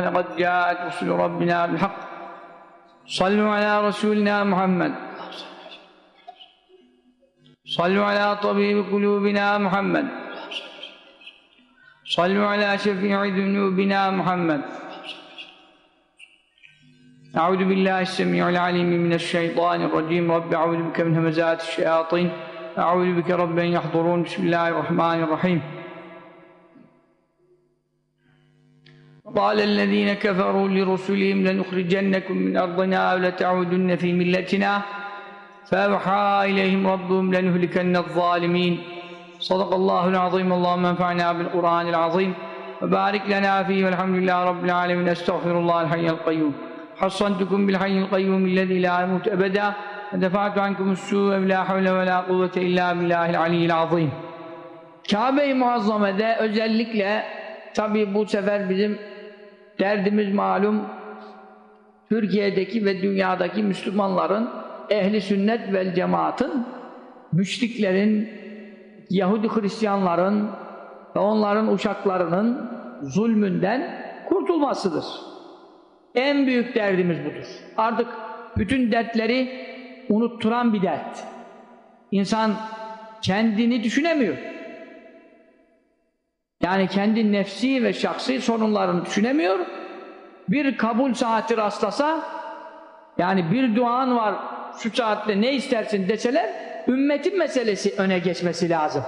لقد جاءت رسل ربنا بالحق. صلوا على رسولنا محمد. صلوا على طبيب قلوبنا محمد. صلوا على شفيع ذنوبنا محمد. أعوذ بالله السميع العليم من الشيطان الرجيم. رب أعوذ بك من همزات الشياطين. أعوذ بك رب أن يحضرون. بسم الله الرحمن الرحيم. قال الذين كفروا لرسلهم لنخرجنكم من أرضنا أو لتعودن في ملتنا فأوحى إليهم ربهم لنهلكن الظالمين صدق الله العظيم اللهم انفعنا بالقرآن العظيم وبارك لنا فيه والحمد لله رب العالمين استغفر الله الحي القيوم حصنتكم بالحي القيوم الذي لا يموت أبدا ودفعت عنكم السوء بلا حول ولا قوة إلا بالله العلي العظيم Kabe-i Muazzama'da özellikle tabi bu sefer bizim derdimiz malum Türkiye'deki ve dünyadaki Müslümanların ehli sünnet vel cemaatın müşriklerin Yahudi Hristiyanların ve onların uşaklarının zulmünden kurtulmasıdır. En büyük derdimiz budur. Artık bütün dertleri unutturan bir dert. İnsan kendini düşünemiyor. Yani kendi nefsi ve şahsi sorunlarını düşünemiyor. Bir kabul saati rastlasa yani bir duan var şu saatte ne istersin deseler ümmetin meselesi öne geçmesi lazım.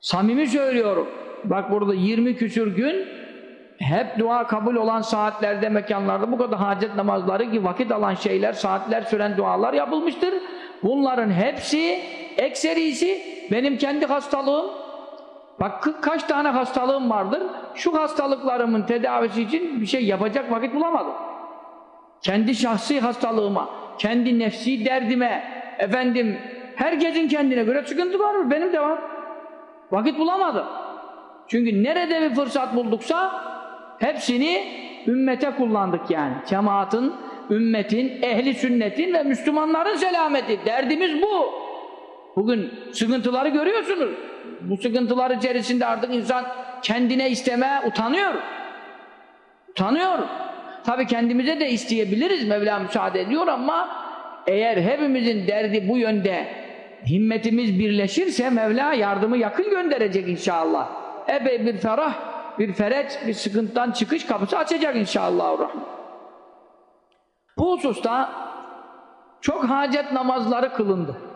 Samimi söylüyorum. Bak burada 20 küsür gün hep dua kabul olan saatlerde, mekanlarda bu kadar hacet namazları ki vakit alan şeyler, saatler süren dualar yapılmıştır. Bunların hepsi, ekserisi benim kendi hastalığım. Bak kaç tane hastalığım vardır. Şu hastalıklarımın tedavisi için bir şey yapacak vakit bulamadım. Kendi şahsi hastalığıma, kendi nefsi derdime, efendim herkesin kendine göre sıkıntı var. Benim de var. Vakit bulamadım. Çünkü nerede bir fırsat bulduksa hepsini ümmete kullandık yani. Cemaatin, ümmetin, ehli sünnetin ve Müslümanların selameti. Derdimiz bu. Bugün sıkıntıları görüyorsunuz. Bu sıkıntılar içerisinde artık insan kendine isteme utanıyor. Utanıyor. Tabi kendimize de isteyebiliriz. Mevla müsaade ediyor ama eğer hepimizin derdi bu yönde himmetimiz birleşirse Mevla yardımı yakın gönderecek inşallah. Epey bir ferah, bir fereç, bir sıkıntıdan çıkış kapısı açacak inşallah. Bu hususta çok hacet namazları kılındı.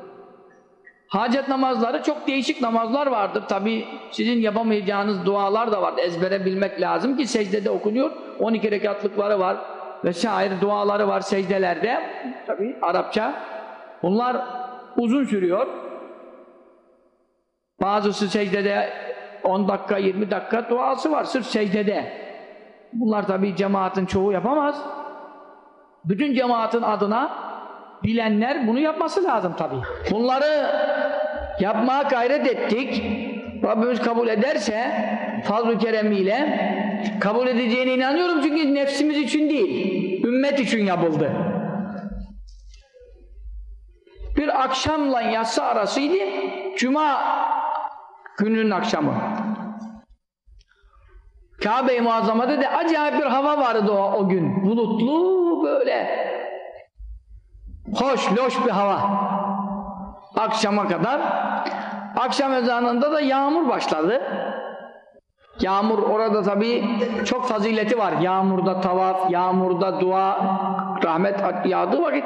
Hacet namazları çok değişik namazlar vardır. Tabi sizin yapamayacağınız dualar da var. Ezbere bilmek lazım ki secdede okunuyor. 12 rekatlıkları var vesaire duaları var secdelerde. Tabi Arapça. Bunlar uzun sürüyor. Bazısı secdede 10 dakika, 20 dakika duası var sırf secdede. Bunlar tabi cemaatin çoğu yapamaz. Bütün cemaatin adına bilenler bunu yapması lazım tabi. Bunları yapmaya gayret ettik. Rabbimiz kabul ederse fazl-ı keremiyle kabul edeceğine inanıyorum çünkü nefsimiz için değil, ümmet için yapıldı. Bir akşamla yatsı arasıydı, cuma gününün akşamı. Kabe-i Muazzama'da da acayip bir hava vardı o, o gün. Bulutlu böyle hoş, loş bir hava. Akşama kadar. Akşam ezanında da yağmur başladı. Yağmur orada tabii çok fazileti var. Yağmurda tavaf, yağmurda dua, rahmet yağdığı vakit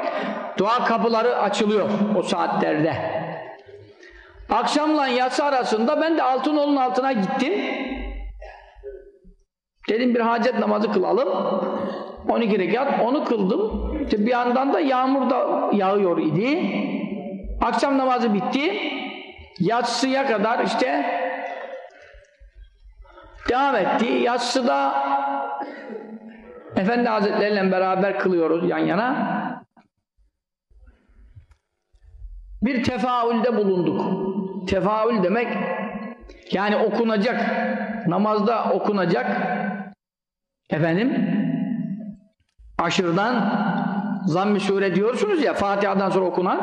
dua kapıları açılıyor o saatlerde. Akşamla yatsı arasında ben de Altınol'un altına gittim. Dedim bir hacet namazı kılalım. 12 rekat onu kıldım. İşte bir yandan da yağmur da yağıyor idi. Akşam namazı bitti. Yatsıya kadar işte devam etti. Yatsıda Efendi Hazretleriyle beraber kılıyoruz yan yana. Bir tefaülde bulunduk. Tefaül demek yani okunacak namazda okunacak efendim aşırıdan zamm-ı sure diyorsunuz ya Fatiha'dan sonra okunan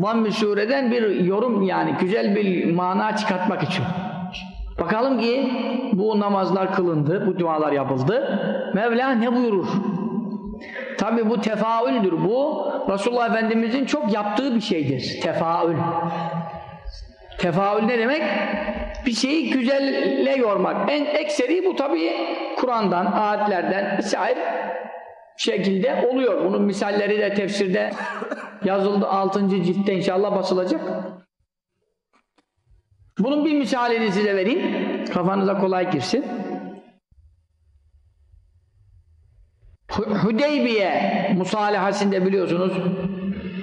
zamm-ı sureden bir yorum yani güzel bir mana çıkartmak için Bakalım ki bu namazlar kılındı, bu dualar yapıldı. Mevla ne buyurur? Tabi bu tefaüldür. Bu Resulullah Efendimizin çok yaptığı bir şeydir. Tefaül. Tefaül ne demek? Bir şeyi güzelle yormak. En ekseri bu tabi Kur'an'dan, ayetlerden vesaire şekilde oluyor. Bunun misalleri de tefsirde yazıldı. 6. ciltte inşallah basılacak. Bunun bir misalini size vereyim. Kafanıza kolay girsin. Hudeybiye musalihasinde biliyorsunuz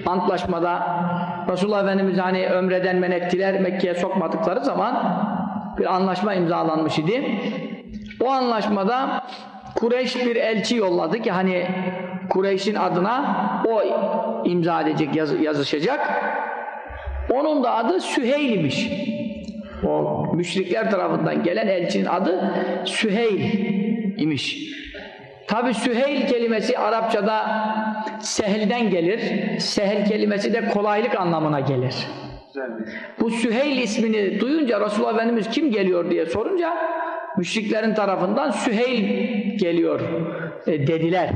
antlaşmada Resulullah Efendimiz hani ömreden men ettiler Mekke'ye sokmadıkları zaman bir anlaşma imzalanmış idi. O anlaşmada Kureyş bir elçi yolladı ki hani Kureyş'in adına o imza edecek, yaz, yazışacak. Onun da adı Süheyl imiş. O müşrikler tarafından gelen elçinin adı Süheyl imiş. Tabi Süheyl kelimesi Arapçada sehelden gelir. Sehel kelimesi de kolaylık anlamına gelir. Bu Süheyl ismini duyunca Resulullah Efendimiz kim geliyor diye sorunca müşriklerin tarafından Süheyl geliyor e, dediler.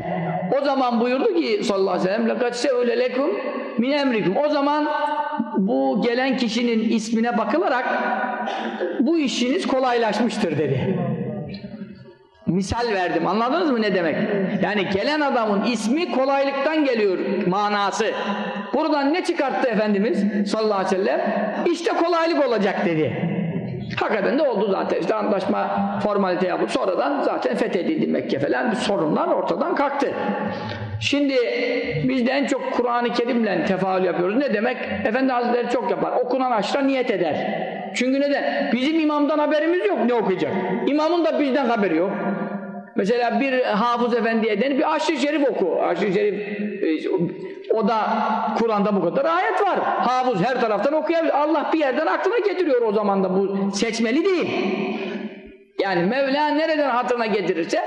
O zaman buyurdu ki sallallahu aleyhi ve sellem لَقَدْ سَوْلَ لَكُمْ min emrikum. O zaman bu gelen kişinin ismine bakılarak bu işiniz kolaylaşmıştır dedi. Misal verdim. Anladınız mı ne demek? Yani gelen adamın ismi kolaylıktan geliyor manası. Buradan ne çıkarttı Efendimiz sallallahu aleyhi ve sellem? İşte kolaylık olacak dedi. Hakikaten de oldu zaten. İşte antlaşma formalite yapıp sonradan zaten fethedildi Mekke falan. Sorunlar ortadan kalktı. Şimdi biz de en çok Kur'an-ı Kerim'le tefaül yapıyoruz. Ne demek? Efendi Hazretleri çok yapar. Okunan aşra niyet eder. Çünkü neden? Bizim imamdan haberimiz yok ne okuyacak. İmamın da bizden haberi yok. Mesela bir hafız efendiye denir bir aşırı şerif oku. Aşırı şerif e, o da Kur'an'da bu kadar ayet var. Hafız her taraftan okuyabilir. Allah bir yerden aklına getiriyor o zaman da bu seçmeli değil. Yani Mevla nereden hatırına getirirse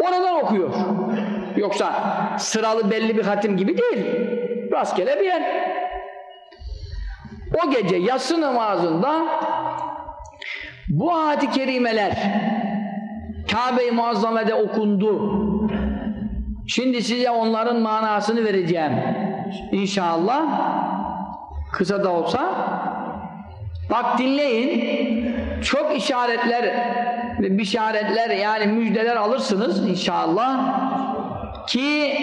oradan okuyor. Yoksa sıralı belli bir hatim gibi değil. Rastgele bir yer. O gece yatsı namazında bu ayet-i kerimeler Kabe-i Muazzamede okundu. Şimdi size onların manasını vereceğim. İnşallah kısa da olsa bak dinleyin çok işaretler ve bişaretler yani müjdeler alırsınız inşallah ki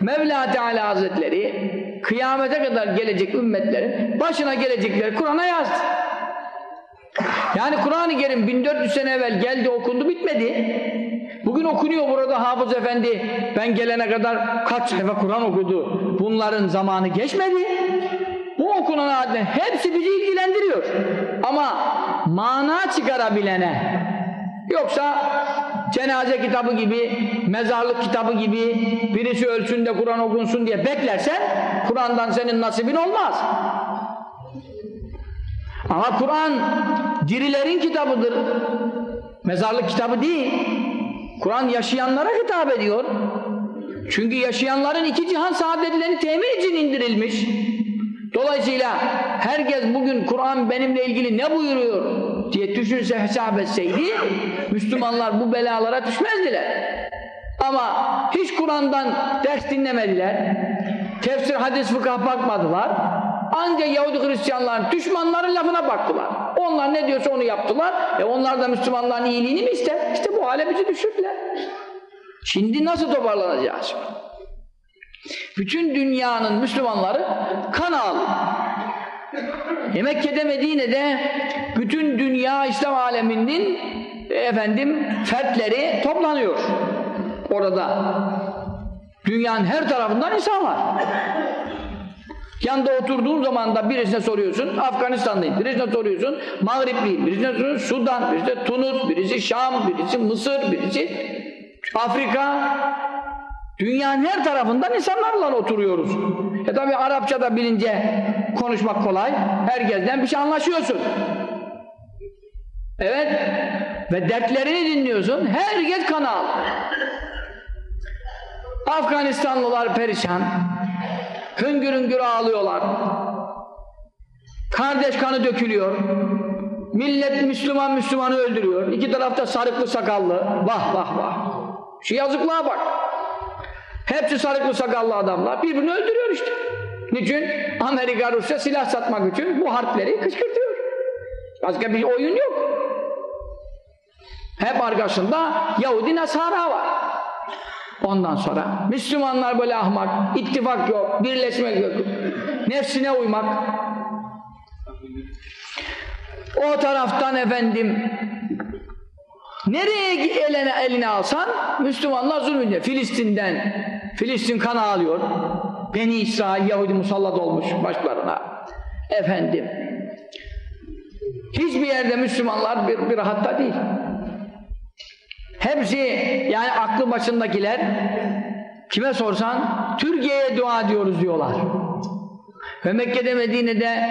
Mevla Teala Hazretleri kıyamete kadar gelecek ümmetlerin başına gelecekleri Kur'an'a yazdı. Yani Kur'an-ı Kerim 1400 sene evvel geldi okundu bitmedi. Bugün okunuyor burada Hafız Efendi ben gelene kadar kaç sayfa Kur'an okudu. Bunların zamanı geçmedi. Bu okunan ayetler hepsi bizi ilgilendiriyor. Ama mana çıkarabilene yoksa cenaze kitabı gibi, mezarlık kitabı gibi birisi ölsün de Kur'an okunsun diye beklersen Kur'an'dan senin nasibin olmaz. Ama Kur'an dirilerin kitabıdır. Mezarlık kitabı değil. Kur'an yaşayanlara hitap ediyor. Çünkü yaşayanların iki cihan saadetlerini temin için indirilmiş. Dolayısıyla herkes bugün Kur'an benimle ilgili ne buyuruyor diye düşünse hesap etseydi Müslümanlar bu belalara düşmezdiler. Ama hiç Kur'an'dan ders dinlemediler. Tefsir, hadis, fıkah bakmadılar. Ancak Yahudi Hristiyanların düşmanların lafına baktılar. Onlar ne diyorsa onu yaptılar. E onlar da Müslümanların iyiliğini mi ister? İşte bu hale bizi düşürdüler. Şimdi nasıl toparlanacağız? Bütün dünyanın Müslümanları kan ağlıyor. E Mekke'de Medine'de bütün dünya İslam aleminin e, efendim fertleri toplanıyor. Orada dünyanın her tarafından insan var. Yanında oturduğun zaman da birisine soruyorsun, Afganistanlıyım, birisine soruyorsun, Mağripliyim, birisine soruyorsun, Sudan, birisi Tunus, birisi Şam, birisi Mısır, birisi Afrika. Dünyanın her tarafından insanlarla oturuyoruz. E tabi Arapça da bilince konuşmak kolay, herkesten bir şey anlaşıyorsun. Evet, ve dertlerini dinliyorsun, herkes kanal. Afganistanlılar perişan, hüngür hüngür ağlıyorlar. Kardeş kanı dökülüyor. Millet Müslüman Müslümanı öldürüyor. İki tarafta sarıklı sakallı. Vah vah vah. Şu yazıklığa bak. Hepsi sarıklı sakallı adamlar. Birbirini öldürüyor işte. Niçin? Amerika Rusya silah satmak için bu harpleri kışkırtıyor. Başka bir oyun yok. Hep arkasında Yahudi Nasara var. Ondan sonra Müslümanlar böyle ahmak, ittifak yok, birleşmek yok, nefsine uymak. O taraftan efendim nereye eline, eline alsan Müslümanlar zulmünde. Filistin'den, Filistin kan ağlıyor. Beni İsrail Yahudi musallat olmuş başlarına. Efendim hiçbir yerde Müslümanlar bir, bir rahatta değil. Hepsi yani aklı başındakiler kime sorsan Türkiye'ye dua ediyoruz diyorlar. Ve Mekke'de Medine'de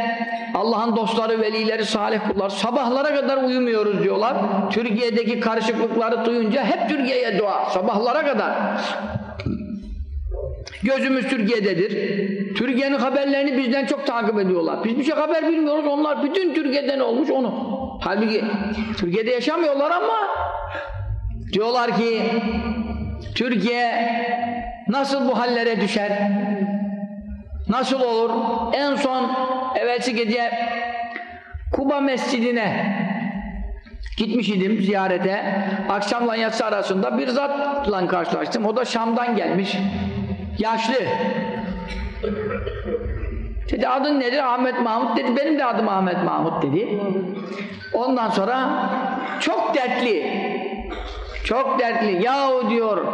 Allah'ın dostları, velileri, salih kullar sabahlara kadar uyumuyoruz diyorlar. Türkiye'deki karışıklıkları duyunca hep Türkiye'ye dua. Sabahlara kadar. Gözümüz Türkiye'dedir. Türkiye'nin haberlerini bizden çok takip ediyorlar. Biz bir şey haber bilmiyoruz. Onlar bütün Türkiye'den olmuş onu. Halbuki Türkiye'de yaşamıyorlar ama diyorlar ki Türkiye nasıl bu hallere düşer? Nasıl olur? En son evvelsi gece Kuba Mescidine gitmiş idim ziyarete. Akşamla yatsı arasında bir zatla karşılaştım. O da Şam'dan gelmiş. Yaşlı. Dedi adın nedir? Ahmet Mahmut dedi. Benim de adım Ahmet Mahmut dedi. Ondan sonra çok dertli. Çok dertli. Yahu diyor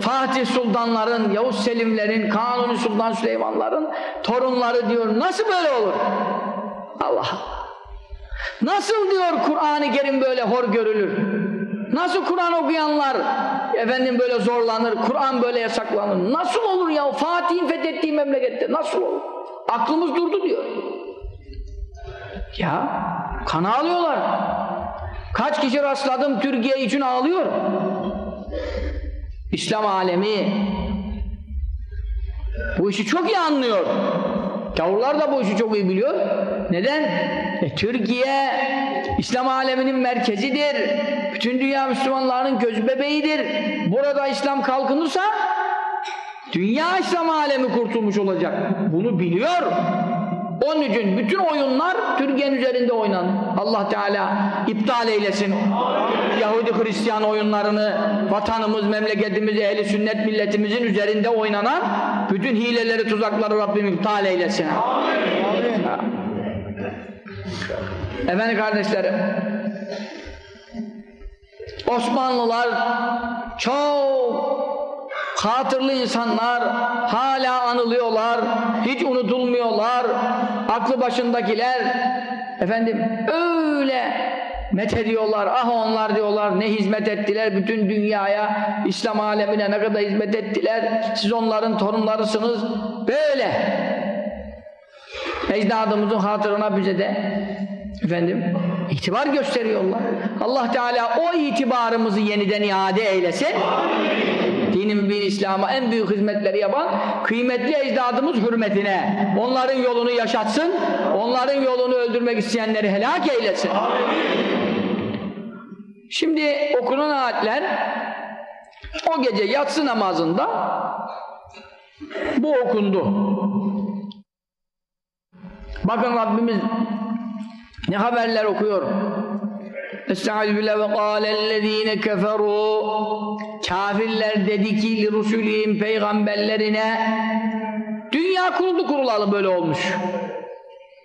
Fatih Sultanların, Yavuz Selimlerin, Kanuni Sultan Süleymanların torunları diyor. Nasıl böyle olur? Allah Nasıl diyor Kur'an-ı Kerim böyle hor görülür? Nasıl Kur'an okuyanlar efendim böyle zorlanır, Kur'an böyle yasaklanır? Nasıl olur ya? Fatih'in fethettiği memlekette nasıl olur? Aklımız durdu diyor. Ya kan ağlıyorlar. Kaç kişi rastladım Türkiye için ağlıyor. İslam alemi bu işi çok iyi anlıyor. Gavurlar da bu işi çok iyi biliyor. Neden? E, Türkiye İslam aleminin merkezidir. Bütün dünya Müslümanlarının göz bebeğidir. Burada İslam kalkınırsa dünya İslam alemi kurtulmuş olacak. Bunu biliyor. Onun için bütün oyunlar Türkiye'nin üzerinde oynan. Allah Teala iptal eylesin. Yahudi Hristiyan oyunlarını vatanımız, memleketimiz, ehli sünnet milletimizin üzerinde oynanan bütün hileleri, tuzakları Rabbim iptal eylesin. Amin. Efendim kardeşlerim Osmanlılar çok hatırlı insanlar hala anılıyorlar hiç unutulmuyorlar. Aklı başındakiler efendim öyle met ediyorlar. Ah onlar diyorlar ne hizmet ettiler bütün dünyaya İslam alemine ne kadar hizmet ettiler. Siz onların torunlarısınız. Böyle. Ecdadımızın hatırına bize de efendim itibar gösteriyorlar. Allah Teala o itibarımızı yeniden iade eylesin dinin bir İslam'a en büyük hizmetleri yapan kıymetli ecdadımız hürmetine onların yolunu yaşatsın onların yolunu öldürmek isteyenleri helak eylesin. Şimdi okunan ayetler o gece yatsı namazında bu okundu. Bakın Rabbimiz ne haberler okuyor Estaizu billah ve kâlellezîne keferû. Kafirler dedi ki li rusulihim peygamberlerine Dünya kuruldu kurulalı böyle olmuş.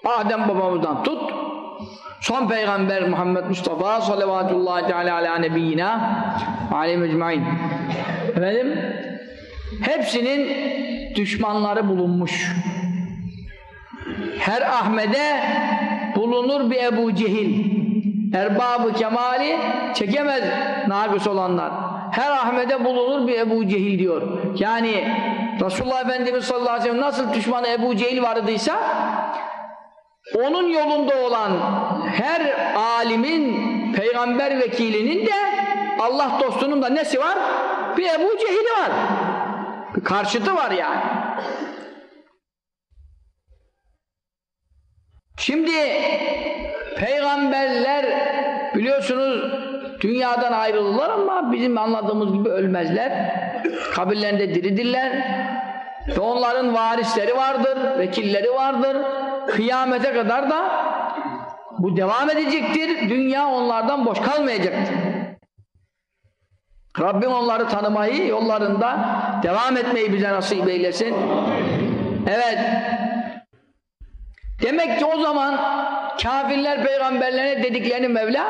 Adem babamızdan tut Son peygamber Muhammed Mustafa sallallahu teala ala nebiyyina aleyhi mecmain Efendim hepsinin düşmanları bulunmuş. Her Ahmet'e bulunur bir Ebu Cehil. Erbabı kemali çekemez nagıs olanlar. Her Ahmet'e bulunur bir Ebu Cehil diyor. Yani Resulullah Efendimiz sallallahu aleyhi ve sellem nasıl düşmanı Ebu Cehil vardıysa onun yolunda olan her alimin peygamber vekilinin de Allah dostunun da nesi var? bir Ebu Cehil'i var. Bir karşıtı var yani Şimdi Peygamberler biliyorsunuz dünyadan ayrılırlar ama bizim anladığımız gibi ölmezler. Kabirlerinde diridirler. Ve onların varisleri vardır, vekilleri vardır. Kıyamete kadar da bu devam edecektir. Dünya onlardan boş kalmayacaktır. Rabbim onları tanımayı, yollarında devam etmeyi bize nasip eylesin. Evet. Demek ki o zaman kafirler peygamberlerine dediklerini Mevla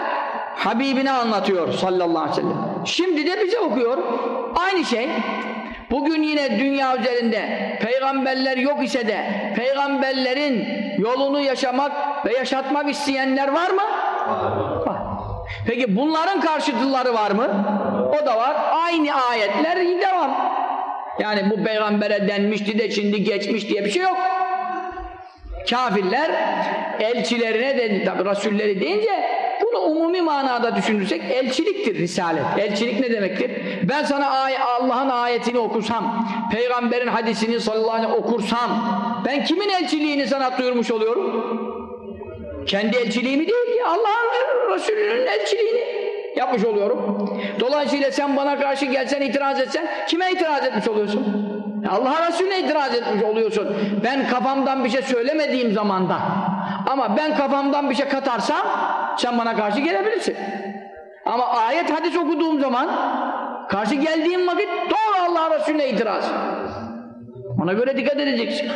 Habibine anlatıyor sallallahu aleyhi ve sellem. Şimdi de bize okuyor. Aynı şey. Bugün yine dünya üzerinde peygamberler yok ise de peygamberlerin yolunu yaşamak ve yaşatmak isteyenler var mı? Var. Peki bunların karşıtları var mı? O da var. Aynı ayetler devam. Yani bu peygambere denmişti de şimdi geçmiş diye bir şey yok. Kafirler elçilerine de rasulleri deyince bunu umumi manada düşünürsek elçiliktir risalet. Elçilik ne demektir? Ben sana ay Allah'ın ayetini okursam, peygamberin hadisini sallallahu aleyhi okursam ben kimin elçiliğini sana duyurmuş oluyorum? Kendi elçiliğimi değil ki Allah'ın Resulü'nün elçiliğini yapmış oluyorum. Dolayısıyla sen bana karşı gelsen itiraz etsen kime itiraz etmiş oluyorsun? Allah Resulüne itiraz etmiş oluyorsun. Ben kafamdan bir şey söylemediğim zamanda ama ben kafamdan bir şey katarsam sen bana karşı gelebilirsin. Ama ayet hadis okuduğum zaman karşı geldiğim vakit doğru Allah Resulüne itiraz. Ona göre dikkat edeceksin.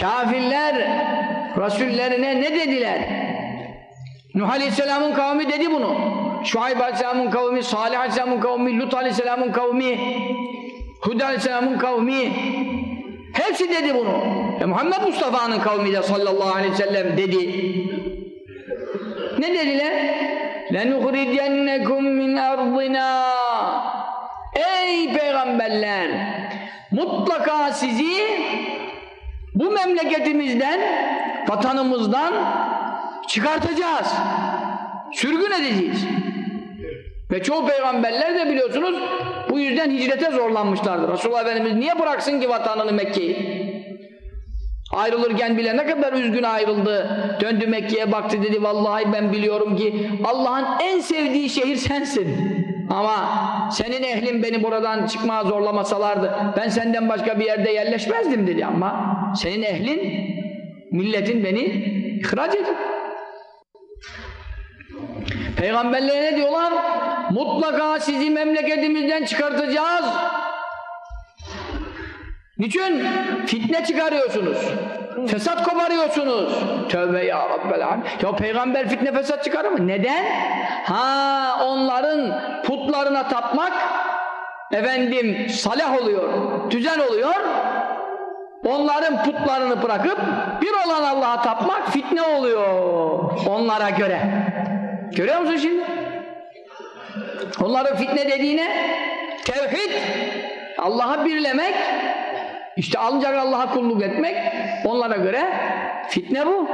Kafirler Resullerine ne dediler? Nuh Aleyhisselam'ın kavmi dedi bunu. Şuayb Aleyhisselam'ın kavmi, Salih Aleyhisselam'ın kavmi, Lut Aleyhisselam'ın kavmi, Hud Aleyhisselam'ın kavmi hepsi dedi bunu. E Muhammed Mustafa'nın kavmi de sallallahu aleyhi ve sellem dedi. Ne dediler? لَنُخْرِجَنَّكُمْ مِنْ اَرْضِنَا Ey peygamberler! Mutlaka sizi bu memleketimizden, vatanımızdan çıkartacağız. Sürgün edeceğiz. Ve çoğu peygamberler de biliyorsunuz bu yüzden hicrete zorlanmışlardır. Resulullah Efendimiz niye bıraksın ki vatanını Mekke'yi? Ayrılırken bile ne kadar üzgün ayrıldı. Döndü Mekke'ye baktı dedi vallahi ben biliyorum ki Allah'ın en sevdiği şehir sensin. Ama senin ehlin beni buradan çıkmaya zorlamasalardı ben senden başka bir yerde yerleşmezdim dedi ama senin ehlin milletin beni ihraç edin. Peygamberlere ne diyorlar? Mutlaka sizi memleketimizden çıkartacağız. Niçin? Fitne çıkarıyorsunuz. Fesat koparıyorsunuz. Tövbe ya Rabbel Alem. Ya peygamber fitne fesat çıkarır mı? Neden? Ha onların putlarına tapmak efendim salah oluyor, düzen oluyor. Onların putlarını bırakıp bir olan Allah'a tapmak fitne oluyor onlara göre. Görüyor musun şimdi? Onların fitne dediğine tevhid, Allah'a birlemek, işte ancak Allah'a kulluk etmek, onlara göre fitne bu.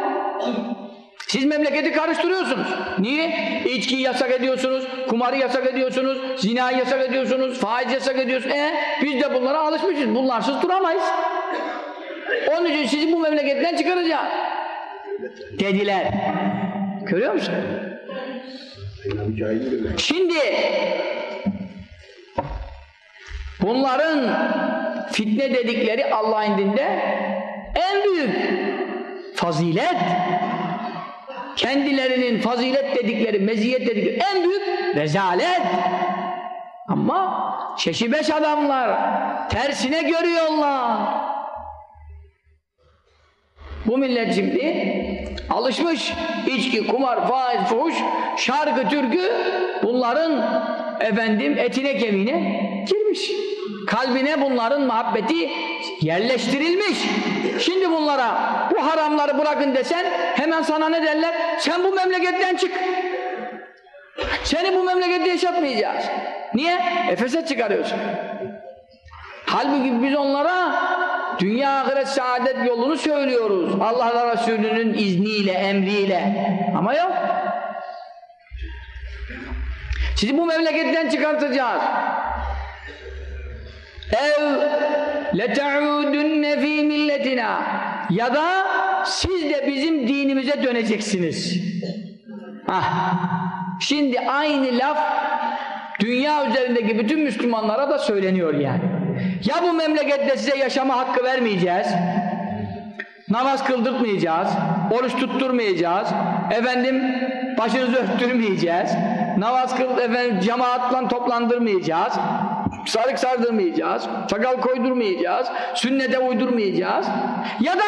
Siz memleketi karıştırıyorsunuz. Niye? İçkiyi yasak ediyorsunuz, kumarı yasak ediyorsunuz, zinayı yasak ediyorsunuz, faiz yasak ediyorsunuz. E biz de bunlara alışmışız. Bunlarsız duramayız. Onun için sizi bu memleketten çıkaracağım. Dediler. Görüyor musun? Şimdi bunların fitne dedikleri Allah indinde en büyük fazilet kendilerinin fazilet dedikleri, meziyet dedikleri en büyük rezalet. Ama şeşibeş adamlar tersine görüyorlar. Bu millet şimdi alışmış içki, kumar, faiz, fuhuş, şarkı, türkü bunların efendim etine kemiğine girmiş. Kalbine bunların muhabbeti yerleştirilmiş. Şimdi bunlara bu haramları bırakın desen hemen sana ne derler? Sen bu memleketten çık. Seni bu memlekette yaşatmayacağız. Niye? Efese çıkarıyorsun. Halbuki biz onlara dünya ahiret saadet yolunu söylüyoruz. Allah ve Resulü'nün izniyle, emriyle. Ama yok. Sizi bu memleketten çıkartacağız. Ev lete'udunne fî milletina ya da siz de bizim dinimize döneceksiniz. Hah. Şimdi aynı laf dünya üzerindeki bütün Müslümanlara da söyleniyor yani. Ya bu memlekette size yaşama hakkı vermeyeceğiz, namaz kıldırtmayacağız, oruç tutturmayacağız, efendim başınızı örttürmeyeceğiz, namaz kıl, efendim cemaatla toplandırmayacağız, sarık sardırmayacağız, sakal koydurmayacağız, sünnete uydurmayacağız. Ya da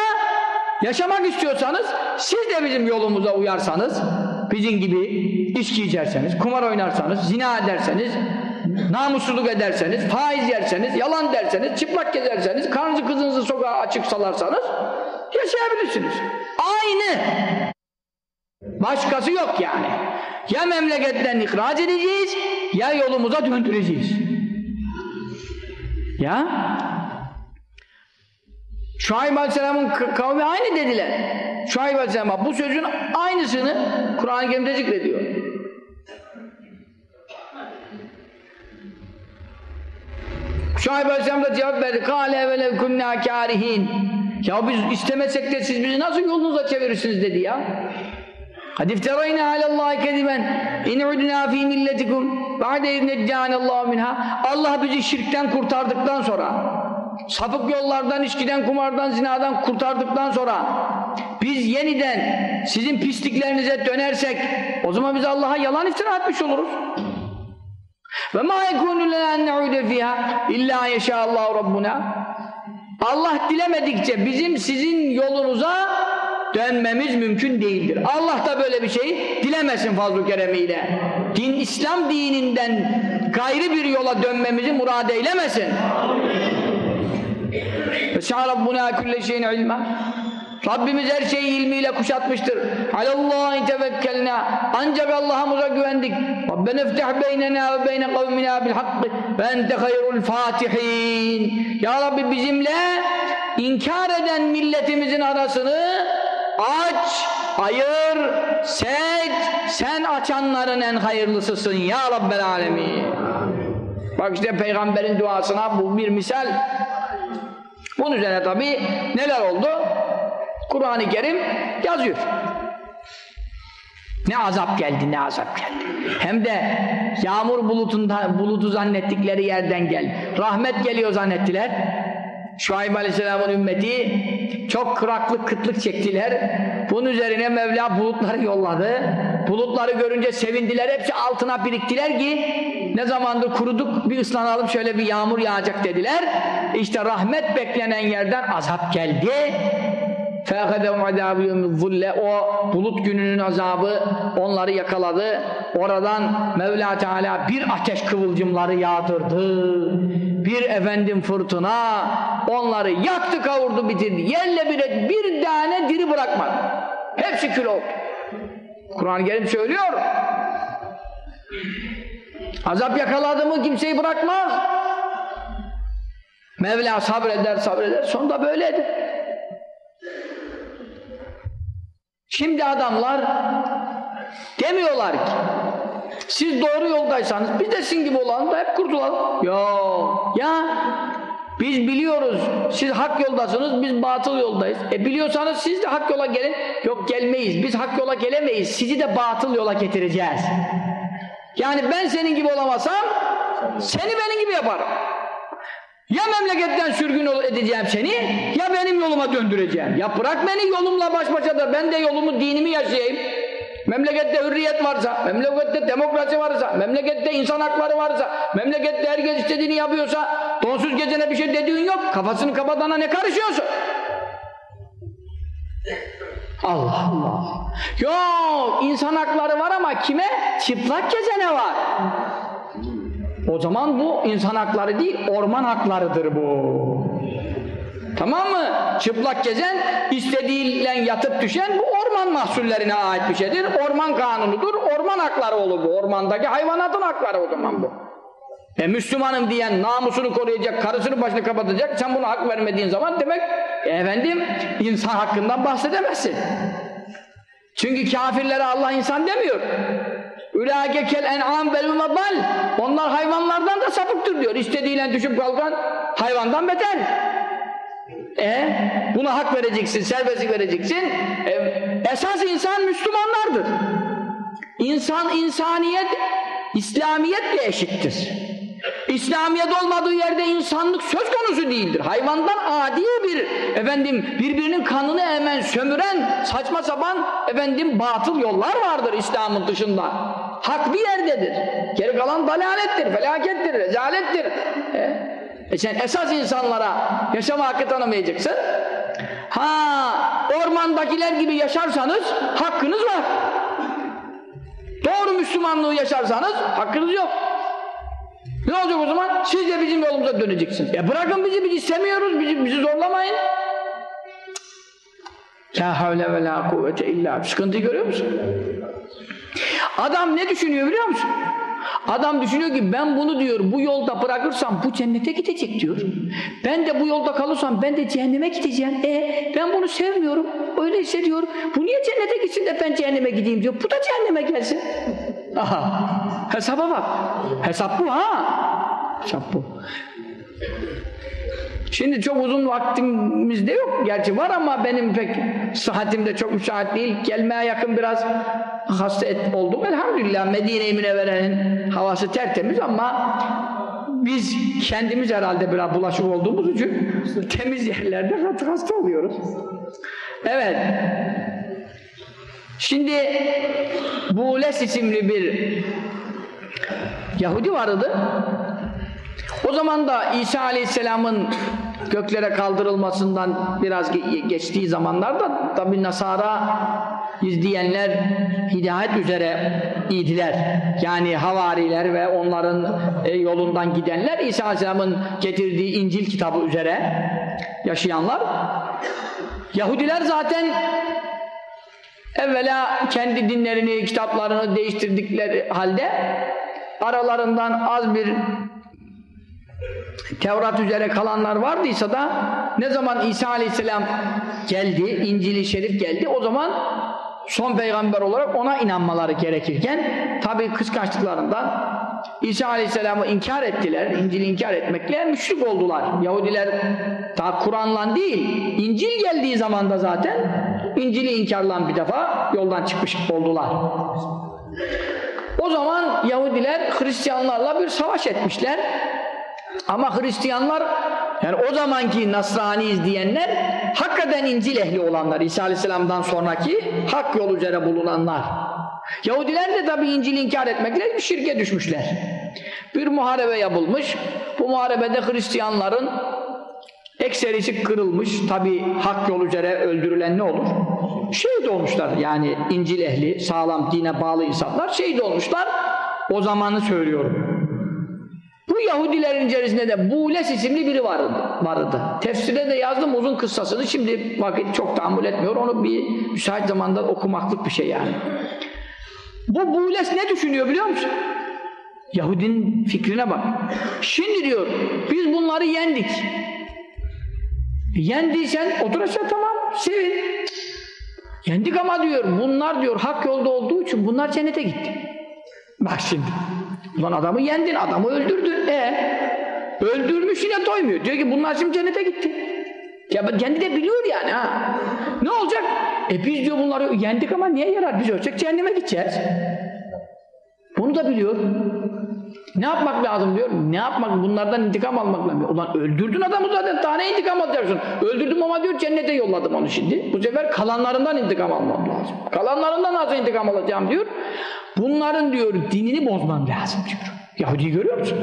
yaşamak istiyorsanız siz de bizim yolumuza uyarsanız, bizim gibi içki içerseniz, kumar oynarsanız, zina ederseniz, namussuzluk ederseniz, faiz yerseniz, yalan derseniz, çıplak gezerseniz, karnınızı kızınızı sokağa açık salarsanız yaşayabilirsiniz. Aynı. Başkası yok yani. Ya memleketten ihraç edeceğiz, ya yolumuza döndüreceğiz. Ya Şuayb Aleyhisselam'ın kavmi aynı dediler. Şuayb Aleyhisselam'a bu sözün aynısını Kur'an-ı Kerim'de zikrediyor. Şuayb Aleyhisselam da cevap verdi. Kâle velev kunnâ kârihin. Ya biz istemesek de siz bizi nasıl yolunuza çevirirsiniz dedi ya. Kad ifterayna alallahi kediben in udna fi milletikum ba'de idneccanallahu minha. Allah bizi şirkten kurtardıktan sonra sapık yollardan, içkiden, kumardan, zinadan kurtardıktan sonra biz yeniden sizin pisliklerinize dönersek o zaman biz Allah'a yalan iftira etmiş oluruz. Ve ma yekunu lena en na'ude fiha illa yeşâallahu rabbuna. Allah dilemedikçe bizim sizin yolunuza dönmemiz mümkün değildir. Allah da böyle bir şey dilemesin fazl-ı keremiyle. Din İslam dininden gayrı bir yola dönmemizi murad eylemesin. Veşâ Rabbuna külle şeyin ilma. Rabbimiz her şeyi ilmiyle kuşatmıştır. Alallahi tevekkelna. Ancak Allah'ımıza güvendik. Rabbena iftah beynena ve beyne kavmina bil hakkı ve ente hayrul fatihin. Ya Rabbi bizimle inkar eden milletimizin arasını aç, ayır, seç. Sen açanların en hayırlısısın ya Rabbel alemin. Bak işte peygamberin duasına bu bir misal. Bunun üzerine tabi neler oldu? Kur'an-ı Kerim yazıyor. Ne azap geldi, ne azap geldi. Hem de yağmur bulutunda, bulutu zannettikleri yerden geldi. Rahmet geliyor zannettiler. Şuayb Aleyhisselam'ın ümmeti çok kıraklık, kıtlık çektiler. Bunun üzerine Mevla bulutları yolladı. Bulutları görünce sevindiler. Hepsi altına biriktiler ki ne zamandır kuruduk bir ıslanalım şöyle bir yağmur yağacak dediler. İşte rahmet beklenen yerden azap geldi. فَاَخَذَهُمْ عَذَابُ يَوْمِ الظُّلَّ O bulut gününün azabı onları yakaladı. Oradan Mevla Teala bir ateş kıvılcımları yağdırdı. Bir efendim fırtına onları yaktı kavurdu bitirdi. Yerle bir, bir tane diri bırakmadı. Hepsi kül oldu. Kur'an-ı Kerim söylüyor. Azap yakaladı mı kimseyi bırakmaz. Mevla sabreder sabreder. Sonunda böyleydi. Şimdi adamlar demiyorlar ki siz doğru yoldaysanız biz de sizin gibi olalım da hep kurtulalım. Ya ya biz biliyoruz siz hak yoldasınız biz batıl yoldayız. E biliyorsanız siz de hak yola gelin. Yok gelmeyiz. Biz hak yola gelemeyiz. Sizi de batıl yola getireceğiz. Yani ben senin gibi olamasam seni benim gibi yaparım. Ya memleketten sürgün edeceğim seni, ya benim yoluma döndüreceğim. Ya bırak beni yolumla baş başa da ben de yolumu, dinimi yaşayayım. Memlekette hürriyet varsa, memlekette demokrasi varsa, memlekette insan hakları varsa, memlekette herkes istediğini yapıyorsa, donsuz gecene bir şey dediğin yok. Kafasını kapatana ne karışıyorsun? Allah Allah. Yok, insan hakları var ama kime? Çıplak gezene var. O zaman bu insan hakları değil, orman haklarıdır bu. Tamam mı? Çıplak gezen, istediğiyle yatıp düşen bu orman mahsullerine ait bir şeydir. Orman kanunudur, orman hakları olur bu. Ormandaki hayvanatın hakları o zaman bu. E Müslümanım diyen namusunu koruyacak, karısını başını kapatacak, sen buna hak vermediğin zaman demek e, efendim insan hakkından bahsedemezsin. Çünkü kafirlere Allah insan demiyor. Ülâke kel en'âm belû medal. Onlar hayvanlardan da sapıktır diyor. İstediğiyle düşüp kalkan hayvandan beter. E buna hak vereceksin, serbestlik vereceksin. E, esas insan Müslümanlardır. İnsan, insaniyet, İslamiyetle eşittir. İslamiyet olmadığı yerde insanlık söz konusu değildir. Hayvandan adi bir efendim birbirinin kanını emen, sömüren saçma sapan efendim batıl yollar vardır İslam'ın dışında. Hak bir yerdedir. Geri kalan dalalettir, felakettir, rezalettir. E, e sen esas insanlara yaşama hakkı tanımayacaksın. Ha, ormandakiler gibi yaşarsanız hakkınız var. Doğru Müslümanlığı yaşarsanız hakkınız yok. Ne olacak o zaman? Siz de bizim yolumuza döneceksiniz. Ya bırakın bizi, biz istemiyoruz, bizi, bizi zorlamayın. La havle ve la kuvvete illa. Sıkıntıyı görüyor musun? Adam ne düşünüyor biliyor musun? Adam düşünüyor ki ben bunu diyor bu yolda bırakırsam bu cennete gidecek diyor. Ben de bu yolda kalırsam ben de cehenneme gideceğim. E ben bunu sevmiyorum. Öyle hissediyor. Bu niye cennete gitsin de ben cehenneme gideyim diyor. Bu da cehenneme gelsin. Aha. Hesaba bak. Hesap bu ha. Hesap bu. Şimdi çok uzun vaktimiz de yok. Gerçi var ama benim pek sıhhatim de çok müsait değil. Gelmeye yakın biraz hasta et, oldum. Elhamdülillah Medine-i Münevvere'nin havası tertemiz ama biz kendimiz herhalde biraz bulaşık olduğumuz için temiz yerlerde rahat hasta oluyoruz. Evet. Şimdi Bules isimli bir Yahudi vardı. O zaman da İsa Aleyhisselam'ın göklere kaldırılmasından biraz geçtiği zamanlarda tabi Nasara izleyenler hidayet üzere idiler. Yani havariler ve onların e, yolundan gidenler İsa Aleyhisselam'ın getirdiği İncil kitabı üzere yaşayanlar. Yahudiler zaten evvela kendi dinlerini, kitaplarını değiştirdikleri halde aralarından az bir Tevrat üzere kalanlar vardıysa da ne zaman İsa Aleyhisselam geldi, İncil-i Şerif geldi o zaman son peygamber olarak ona inanmaları gerekirken tabi kıskançlıklarından İsa Aleyhisselam'ı inkar ettiler. İncil'i inkar etmekle müşrik oldular. Yahudiler daha Kur'an'la değil, İncil geldiği zaman da zaten İncil'i inkarlan bir defa yoldan çıkmış oldular. O zaman Yahudiler Hristiyanlarla bir savaş etmişler. Ama Hristiyanlar yani o zamanki Nasrani diyenler hakikaten İncil ehli olanlar İsa Aleyhisselam'dan sonraki hak yol üzere bulunanlar. Yahudiler de tabi İncil'i inkar etmekle bir şirke düşmüşler. Bir muharebe yapılmış. Bu muharebede Hristiyanların ekserisi kırılmış. Tabi hak yol üzere öldürülen ne olur? Şehit olmuşlar. Yani İncil ehli, sağlam dine bağlı insanlar şehit olmuşlar. O zamanı söylüyorum. Yahudilerin içerisinde de Bules isimli biri vardı. vardı. Tefsirde de yazdım uzun kıssasını. Şimdi vakit çok tahammül etmiyor. Onu bir müsait zamanda okumaklık bir şey yani. Bu Bules ne düşünüyor biliyor musun? Yahudinin fikrine bak. Şimdi diyor biz bunları yendik. Yendiysen otur aşağı tamam sevin. Yendik ama diyor bunlar diyor hak yolda olduğu için bunlar cennete gitti. Bak şimdi. Ulan adamı yendin, adamı öldürdün. E öldürmüş yine doymuyor. Diyor ki bunlar şimdi cennete gitti. Ya kendi de biliyor yani ha. Ne olacak? E biz diyor bunları yendik ama niye yarar? Biz ölçek cehenneme gideceğiz. Bunu da biliyor. Ne yapmak lazım diyor. Ne yapmak? Bunlardan intikam almak lazım. Ulan öldürdün adamı zaten. Tane intikam alacaksın. Öldürdüm ama diyor cennete yolladım onu şimdi. Bu sefer kalanlarından intikam almam lazım. Kalanlarından nasıl intikam alacağım diyor. Bunların diyor dinini bozmam lazım diyor. Yahudi'yi görüyor musun?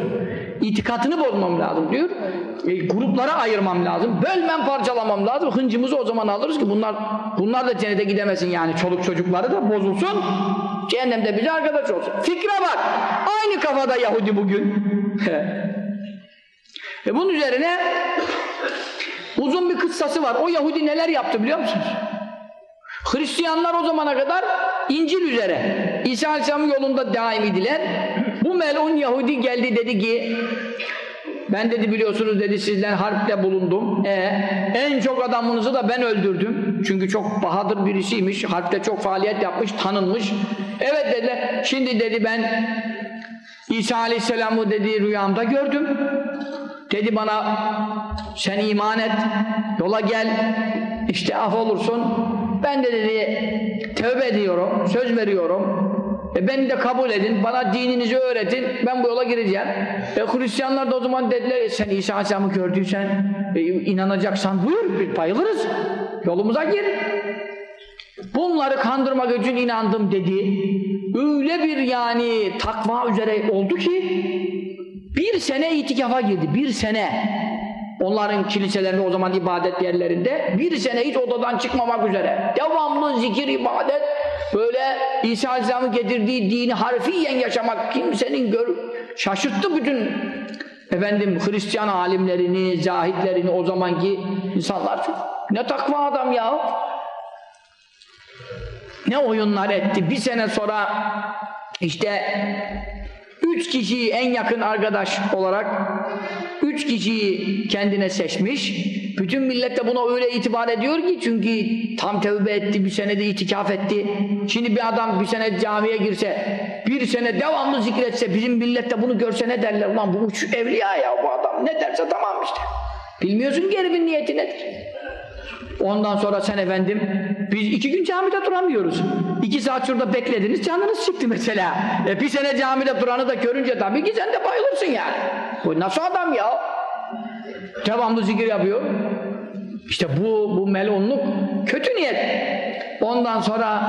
İtikatını bozmam lazım diyor. E, gruplara ayırmam lazım. Bölmem parçalamam lazım. Hıncımızı o zaman alırız ki bunlar bunlar da cennete gidemesin yani. Çoluk çocukları da bozulsun. Cehennemde bize arkadaş olsun. Fikre bak. Aynı kafada Yahudi bugün. e bunun üzerine uzun bir kıssası var. O Yahudi neler yaptı biliyor musunuz? Hristiyanlar o zamana kadar İncil üzere İsa Aleyhisselam'ın yolunda daim idiler. Bu melun Yahudi geldi dedi ki ben dedi biliyorsunuz dedi sizden harpte bulundum. E, en çok adamınızı da ben öldürdüm. Çünkü çok bahadır birisiymiş. Harpte çok faaliyet yapmış, tanınmış. Evet dediler. Şimdi dedi ben İsa Aleyhisselam'ı dedi rüyamda gördüm. Dedi bana sen iman et, yola gel, işte af olursun. Ben de dedi tövbe ediyorum, söz veriyorum. E beni de kabul edin, bana dininizi öğretin, ben bu yola gireceğim. E Hristiyanlar da o zaman dediler, e, sen İsa Aleyhisselam'ı gördüysen, e, inanacaksan buyur, bayılırız. Yolumuza gir. Bunları kandırmak için inandım dedi. Öyle bir yani takva üzere oldu ki bir sene itikafa girdi. Bir sene. Onların kiliselerinde o zaman ibadet yerlerinde bir sene hiç odadan çıkmamak üzere. Devamlı zikir, ibadet böyle İsa Aleyhisselam'ın getirdiği dini harfiyen yaşamak kimsenin gör şaşırttı bütün efendim Hristiyan alimlerini, zahitlerini o zamanki insanlar. Ne takva adam ya ne oyunlar etti. Bir sene sonra işte üç kişiyi en yakın arkadaş olarak üç kişiyi kendine seçmiş. Bütün millet de buna öyle itibar ediyor ki çünkü tam tevbe etti, bir senede itikaf etti. Şimdi bir adam bir sene camiye girse, bir sene devamlı zikretse, bizim millet de bunu görse ne derler? Ulan bu uç evliya ya bu adam. Ne derse tamam işte. Bilmiyorsun ki herifin niyeti nedir? Ondan sonra sen efendim biz iki gün camide duramıyoruz. İki saat şurada beklediniz canınız çıktı mesela. E bir sene camide duranı da görünce tabii ki sen de bayılırsın yani. Bu nasıl adam ya? Devamlı zikir yapıyor. İşte bu, bu melunluk kötü niyet. Ondan sonra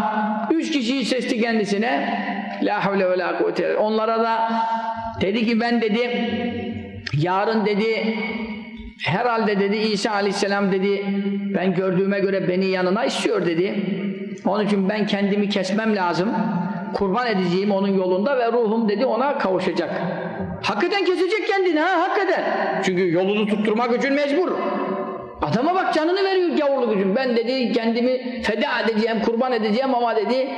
üç kişiyi seçti kendisine. La havle ve la kuvvete. Onlara da dedi ki ben dedi yarın dedi herhalde dedi İsa aleyhisselam dedi ben gördüğüme göre beni yanına istiyor dedi. Onun için ben kendimi kesmem lazım. Kurban edeceğim onun yolunda ve ruhum dedi ona kavuşacak. Hakikaten kesecek kendini ha hakikaten. Çünkü yolunu tutturmak için mecbur. Adama bak canını veriyor gavurlu gücüm ben dedi kendimi feda edeceğim kurban edeceğim ama dedi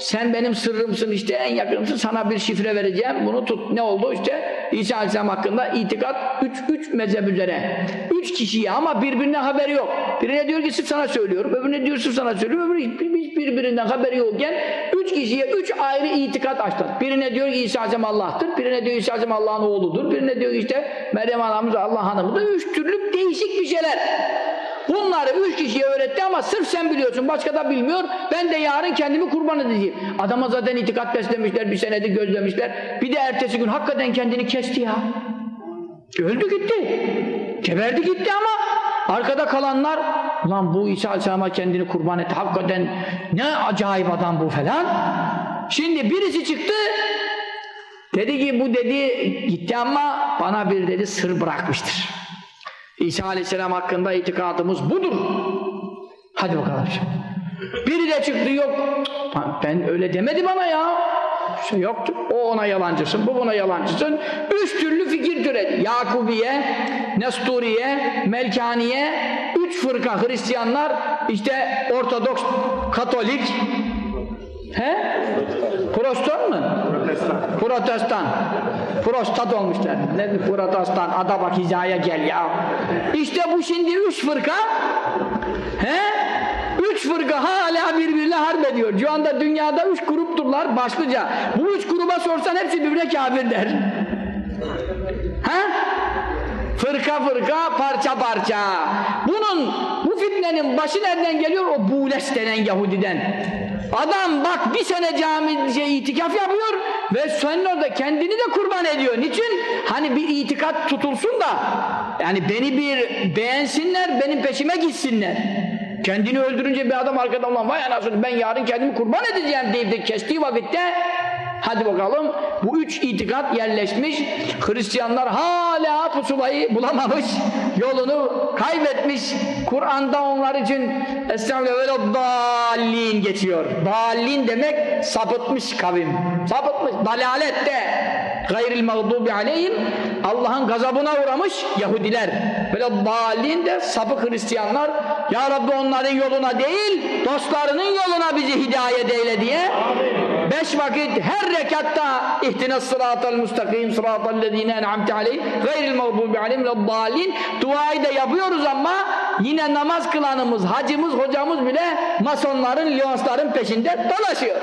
sen benim sırrımsın işte en yakınımsın sana bir şifre vereceğim. Bunu tut. Ne oldu? İşte İsa Aleyhisselam hakkında itikat üç, üç mezhep üzere. Üç kişiye ama birbirine haberi yok. Birine diyor ki sırf sana söylüyorum. Öbürüne diyor sırf sana söylüyorum. Öbürüne hiç birbirinden haberi yokken üç kişiye üç ayrı itikat açtı. Birine diyor ki İsa Aleyhisselam Allah'tır. Birine diyor İsa Aleyhisselam Allah'ın oğludur. Birine diyor işte Meryem Anamız Allah hanımıdır. Üç türlü değişik bir şeyler Bunları üç kişiye öğretti ama sırf sen biliyorsun, başka da bilmiyor. Ben de yarın kendimi kurban edeceğim. Adama zaten itikat beslemişler, bir senedir gözlemişler. Bir de ertesi gün hakikaten kendini kesti ya. Öldü gitti. Geberdi gitti ama arkada kalanlar ulan bu İsa Aleyhisselam'a kendini kurban etti. Hakikaten ne acayip adam bu falan. Şimdi birisi çıktı dedi ki bu dedi gitti ama bana bir dedi sır bırakmıştır. İsa Aleyhisselam hakkında itikadımız budur. Hadi bakalım şimdi. Biri de çıktı yok. Ben öyle demedi bana ya. Şey yoktu. O ona yalancısın, bu buna yalancısın. Üç türlü fikir türedi. Yakubiye, Nesturiye, Melkaniye, üç fırka Hristiyanlar, işte Ortodoks, Katolik, he? Proston mu? Protestan. Protestan. Prostat olmuşlar. Ne protestan? Ada bak hizaya gel ya. İşte bu şimdi üç fırka he? Üç fırka hala birbirine harp ediyor. Şu anda dünyada üç grupturlar başlıca. Bu üç gruba sorsan hepsi birbirine kafir der. He? Fırka fırka, parça parça. Bunun, bu fitnenin başı nereden geliyor? O Bules denen Yahudiden. Adam bak bir sene cami şey, itikaf yapıyor ve sonra da kendini de kurban ediyor. Niçin? Hani bir itikat tutulsun da yani beni bir beğensinler, benim peşime gitsinler. Kendini öldürünce bir adam arkadan olan vay anasını ben yarın kendimi kurban edeceğim deyip de kestiği vakitte hadi bakalım. Bu üç itikat yerleşmiş. Hristiyanlar hala pusulayı bulamamış. Yolunu kaybetmiş. Kur'an'da onlar için Estağfirullah dallin geçiyor. Dallin demek sapıtmış kavim. Sapıtmış dalalette gayril mağdubi aleyhim. Allah'ın gazabına uğramış Yahudiler. Böyle dallin de sapık Hristiyanlar. Ya Rabbi onların yoluna değil dostlarının yoluna bizi hidayet eyle diye beş vakit her rekatta ihtine sıratal mustakim sıratal lezine en'amte aleyh gayril mağdubi aleyhim dalin duayı da yapıyoruz ama yine namaz kılanımız, hacımız, hocamız bile masonların, liyonsların peşinde dolaşıyor.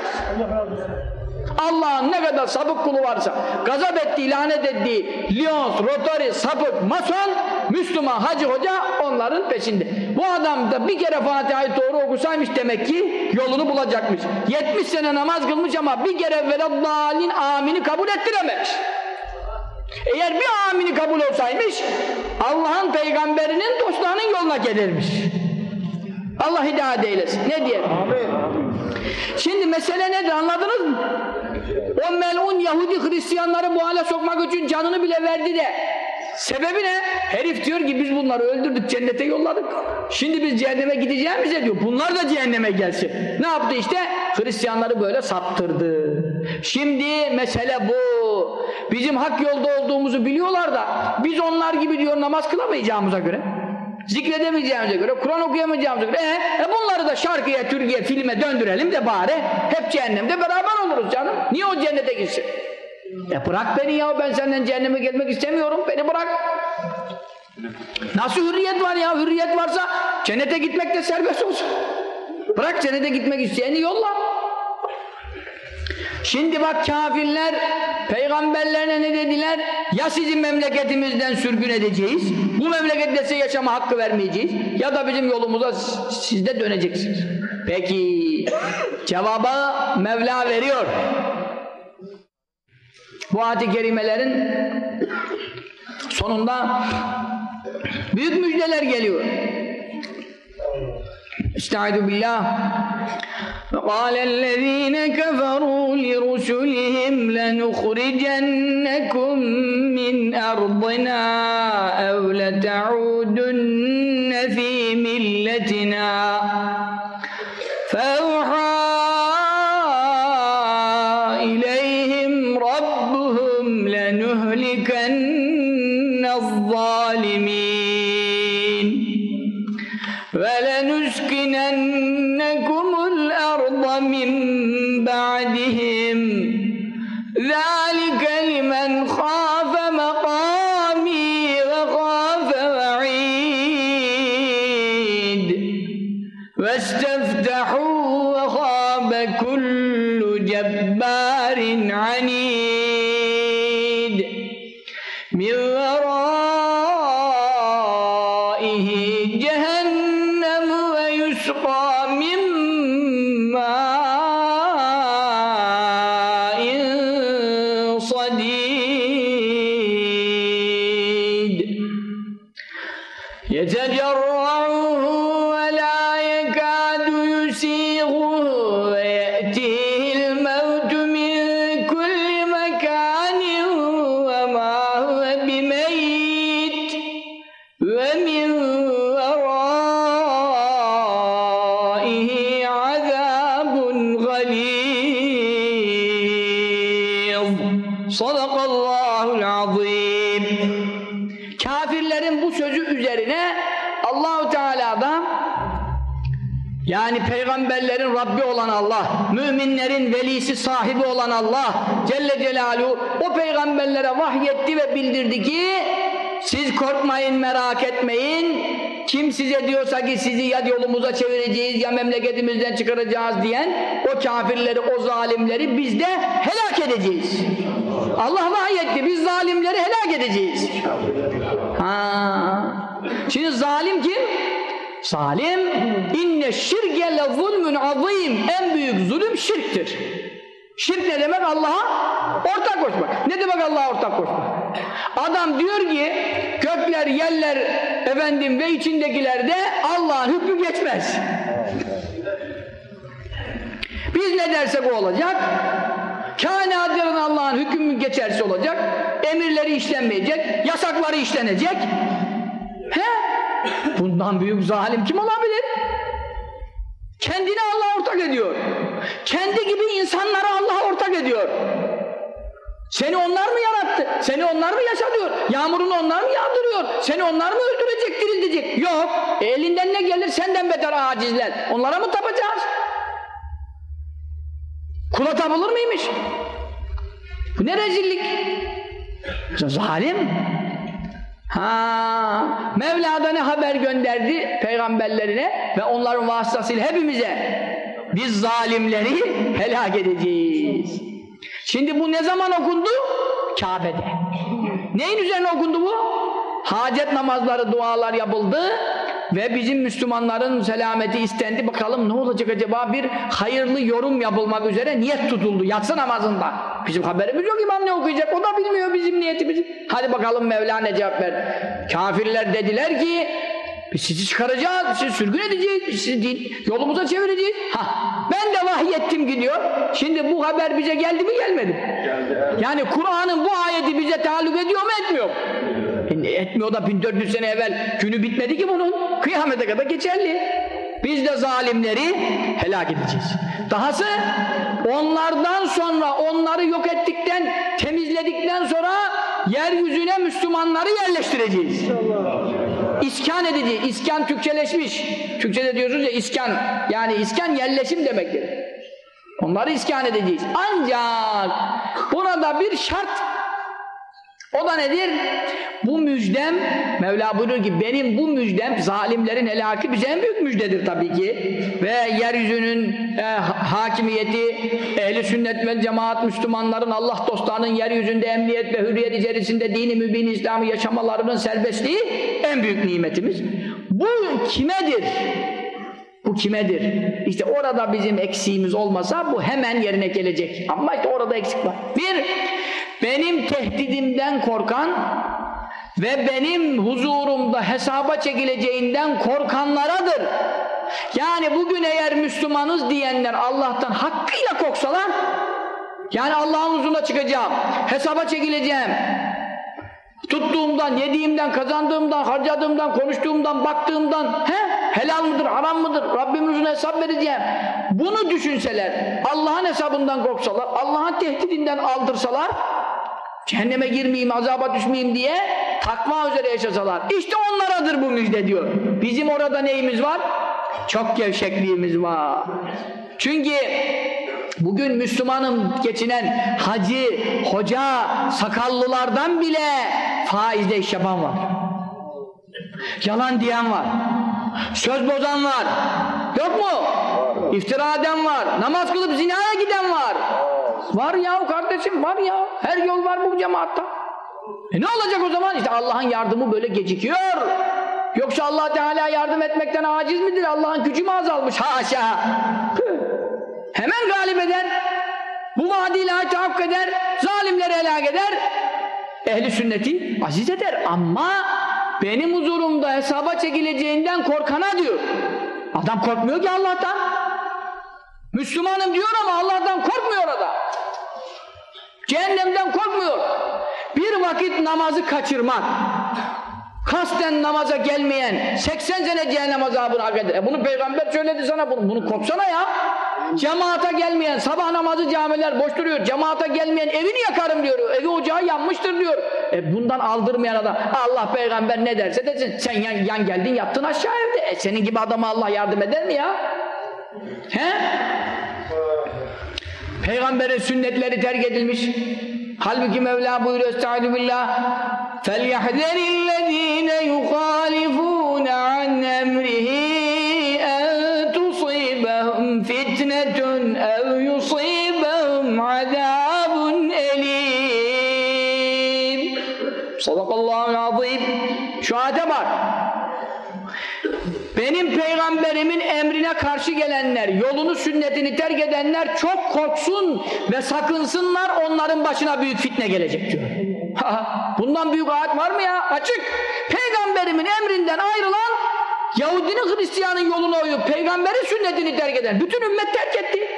Allah'ın ne kadar sapık kulu varsa, gazap ettiği, lanet ettiği, Lyons, Rotary, sapık, mason, Müslüman, hacı hoca onların peşinde. Bu adam da bir kere Fatiha'yı doğru okusaymış demek ki yolunu bulacakmış. 70 sene namaz kılmış ama bir kere veleddalin amini kabul ettirememiş. Eğer bir amini kabul olsaymış Allah'ın peygamberinin dostlarının yoluna gelirmiş. Allah hidayet eylesin. Ne diyelim? Şimdi mesele nedir anladınız mı? O melun Yahudi Hristiyanları bu hale sokmak için canını bile verdi de sebebi ne? Herif diyor ki biz bunları öldürdük cennete yolladık. Şimdi biz cehenneme gideceğimize diyor. Bunlar da cehenneme gelsin. Ne yaptı işte? Hristiyanları böyle saptırdı. Şimdi mesele bu. Bizim hak yolda olduğumuzu biliyorlar da biz onlar gibi diyor namaz kılamayacağımıza göre zikredemeyeceğimize göre, Kur'an okuyamayacağımıza göre e, e bunları da şarkıya, türküye, filme döndürelim de bari hep cehennemde beraber oluruz canım. Niye o cennete gitsin? E bırak beni ya ben senden cehenneme gelmek istemiyorum. Beni bırak. Nasıl hürriyet var ya? Hürriyet varsa cennete gitmek de serbest olsun. Bırak cennete gitmek isteyeni yolla. Şimdi bak kafirler peygamberlerine ne dediler? Ya sizi memleketimizden sürgün edeceğiz, bu memlekette size yaşama hakkı vermeyeceğiz ya da bizim yolumuza siz de döneceksiniz. Peki cevabı Mevla veriyor. Bu ayet-i kerimelerin sonunda büyük müjdeler geliyor. Estaizu billah. وقال الذين كفروا لرسلهم لنخرجنكم من أرضنا أو لتعودن في ملتنا sahibi olan Allah Celle Celaluhu o peygamberlere vahyetti ve bildirdi ki siz korkmayın, merak etmeyin. Kim size diyorsa ki sizi ya yolumuza çevireceğiz ya memleketimizden çıkaracağız diyen o kafirleri, o zalimleri biz de helak edeceğiz. Allah vahyetti, biz zalimleri helak edeceğiz. Ha. Şimdi zalim kim? Zalim inne şirke le zulmün azim en büyük zulüm şirktir. Şirk ne demek? Allah'a ortak koşmak. Ne demek Allah'a ortak koşmak? Adam diyor ki gökler, yerler efendim ve içindekilerde Allah'ın hükmü geçmez. Biz ne dersek o olacak. Kainatların Allah'ın hükmü geçerse olacak. Emirleri işlenmeyecek, yasakları işlenecek. He? Bundan büyük zalim kim olabilir? Kendini Allah'a ortak ediyor. Kendi gibi insanları Allah'a ortak ediyor. Seni onlar mı yarattı? Seni onlar mı yaşatıyor? Yağmurunu onlar mı yağdırıyor? Seni onlar mı öldürecek, diriltecek? Yok. E elinden ne gelir? Senden beter acizler. Onlara mı tapacağız? Kula tapılır mıymış? Bu ne rezillik? Zalim. Ha, Mevla'da ne haber gönderdi peygamberlerine ve onların vasıtasıyla hepimize biz zalimleri helak edeceğiz. Şimdi bu ne zaman okundu? Kabe'de. Neyin üzerine okundu bu? Hacet namazları, dualar yapıldı ve bizim Müslümanların selameti istendi. Bakalım ne olacak acaba? Bir hayırlı yorum yapılmak üzere niyet tutuldu yatsı namazında. Bizim haberimiz yok imam ne okuyacak? O da bilmiyor bizim niyetimizi. Hadi bakalım Mevla ne cevap ver. Kafirler dediler ki biz sizi çıkaracağız, sizi sürgün edeceğiz, sizi din, yolumuza çevireceğiz. Ha, ben de vahyettim gidiyor. Şimdi bu haber bize geldi mi gelmedi mi? Yani Kur'an'ın bu ayeti bize taalluk ediyor mu etmiyor mu? E, Etmiyor da 1400 sene evvel günü bitmedi ki bunun. Kıyamete kadar geçerli. Biz de zalimleri helak edeceğiz. Dahası onlardan sonra onları yok ettikten, temizledikten sonra yeryüzüne Müslümanları yerleştireceğiz. İskan edeceğiz. İskan Türkçeleşmiş. Türkçede diyorsunuz ya iskan. Yani iskan yerleşim demektir. Onları iskan edeceğiz. Ancak buna da bir şart o da nedir? Bu müjdem, Mevla buyuruyor ki benim bu müjdem zalimlerin helaki bize en büyük müjdedir tabii ki. Ve yeryüzünün e, hakimiyeti, ehli sünnet ve cemaat Müslümanların Allah dostlarının yeryüzünde emniyet ve hürriyet içerisinde dini mübin İslam'ı yaşamalarının serbestliği en büyük nimetimiz. Bu kimedir? Bu kimedir? İşte orada bizim eksiğimiz olmasa bu hemen yerine gelecek. Ama işte orada eksik var. Bir, benim tehdidimden korkan ve benim huzurumda hesaba çekileceğinden korkanlaradır. Yani bugün eğer Müslümanız diyenler Allah'tan hakkıyla korksalar yani Allah'ın huzuruna çıkacağım, hesaba çekileceğim, tuttuğumdan, yediğimden, kazandığımdan, harcadığımdan, konuştuğumdan, baktığımdan he? helal mıdır, haram mıdır, Rabbimin huzuruna hesap vereceğim. Bunu düşünseler, Allah'ın hesabından korksalar, Allah'ın tehdidinden aldırsalar, cehenneme girmeyeyim, azaba düşmeyeyim diye takva üzere yaşasalar. İşte onlaradır bu müjde diyor. Bizim orada neyimiz var? Çok gevşekliğimiz var. Çünkü Bugün Müslümanım geçinen hacı, hoca, sakallılardan bile faizde iş yapan var. Yalan diyen var. Söz bozan var. Yok mu? İftira eden var. Namaz kılıp zinaya giden var. Var ya kardeşim var ya. Her yol var bu cemaatta. E ne olacak o zaman? İşte Allah'ın yardımı böyle gecikiyor. Yoksa Allah Teala yardım etmekten aciz midir? Allah'ın gücü mü azalmış? Haşa! Hemen galip eder. Bu vaadiyle tahakkuk eder. Zalimleri helak eder. Ehli sünneti aziz eder. Ama benim huzurumda hesaba çekileceğinden korkana diyor. Adam korkmuyor ki Allah'tan. Müslümanım diyor ama Allah'tan korkmuyor orada. Cehennemden korkmuyor. Bir vakit namazı kaçırmak, kasten namaza gelmeyen 80 sene cehennem azabını hak. E bunu peygamber söyledi sana bunu, bunu kopsana ya. Cemaata gelmeyen, sabah namazı camiler boş duruyor. Cemaata gelmeyen evini yakarım diyor. Evi ocağı yanmıştır diyor. E bundan aldırmayan adam Allah peygamber ne derse desin. Sen yan, yan geldin yattın aşağı evde. E senin gibi adama Allah yardım eder mi ya? He? Peygamberin sünnetleri terk edilmiş. Halbuki Mevla buyuruyor Estaizu billah فَلْيَحْذَرِ الَّذ۪ينَ يُخَالِفُونَ عَنْ اَمْرِهِ peygamberimin emrine karşı gelenler, yolunu sünnetini terk edenler çok korksun ve sakınsınlar onların başına büyük fitne gelecek diyor. Bundan büyük ayet var mı ya? Açık. Peygamberimin emrinden ayrılan Yahudinin Hristiyanın yoluna uyup peygamberin sünnetini terk eden bütün ümmet terk etti.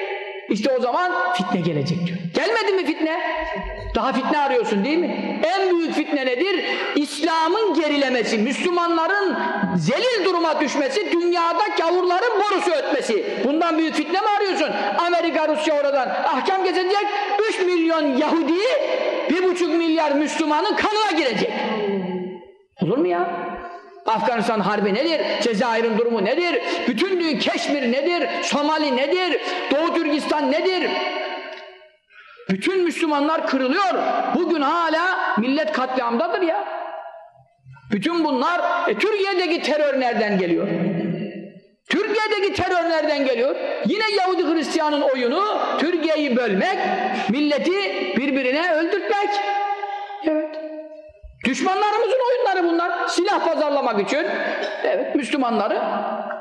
İşte o zaman fitne gelecek diyor. Gelmedi mi fitne? Daha fitne arıyorsun değil mi? En büyük fitne nedir? İslam'ın gerilemesi, Müslümanların zelil duruma düşmesi, dünyada gavurların borusu ötmesi. Bundan büyük fitne mi arıyorsun? Amerika, Rusya oradan ahkam geçecek, 3 milyon Yahudi, 1,5 milyar Müslümanın kanına girecek. Olur mu ya? Afganistan harbi nedir? Cezayir'in durumu nedir? Bütün dünya Keşmir nedir? Somali nedir? Doğu Türkistan nedir? Bütün Müslümanlar kırılıyor. Bugün hala millet katliamdadır ya. Bütün bunlar, e, Türkiye'deki terör nereden geliyor? Türkiye'deki terör nereden geliyor? Yine Yahudi Hristiyanın oyunu Türkiye'yi bölmek, milleti birbirine öldürtmek. Evet. Düşmanlarımızın oyunları bunlar. Silah pazarlamak için evet Müslümanları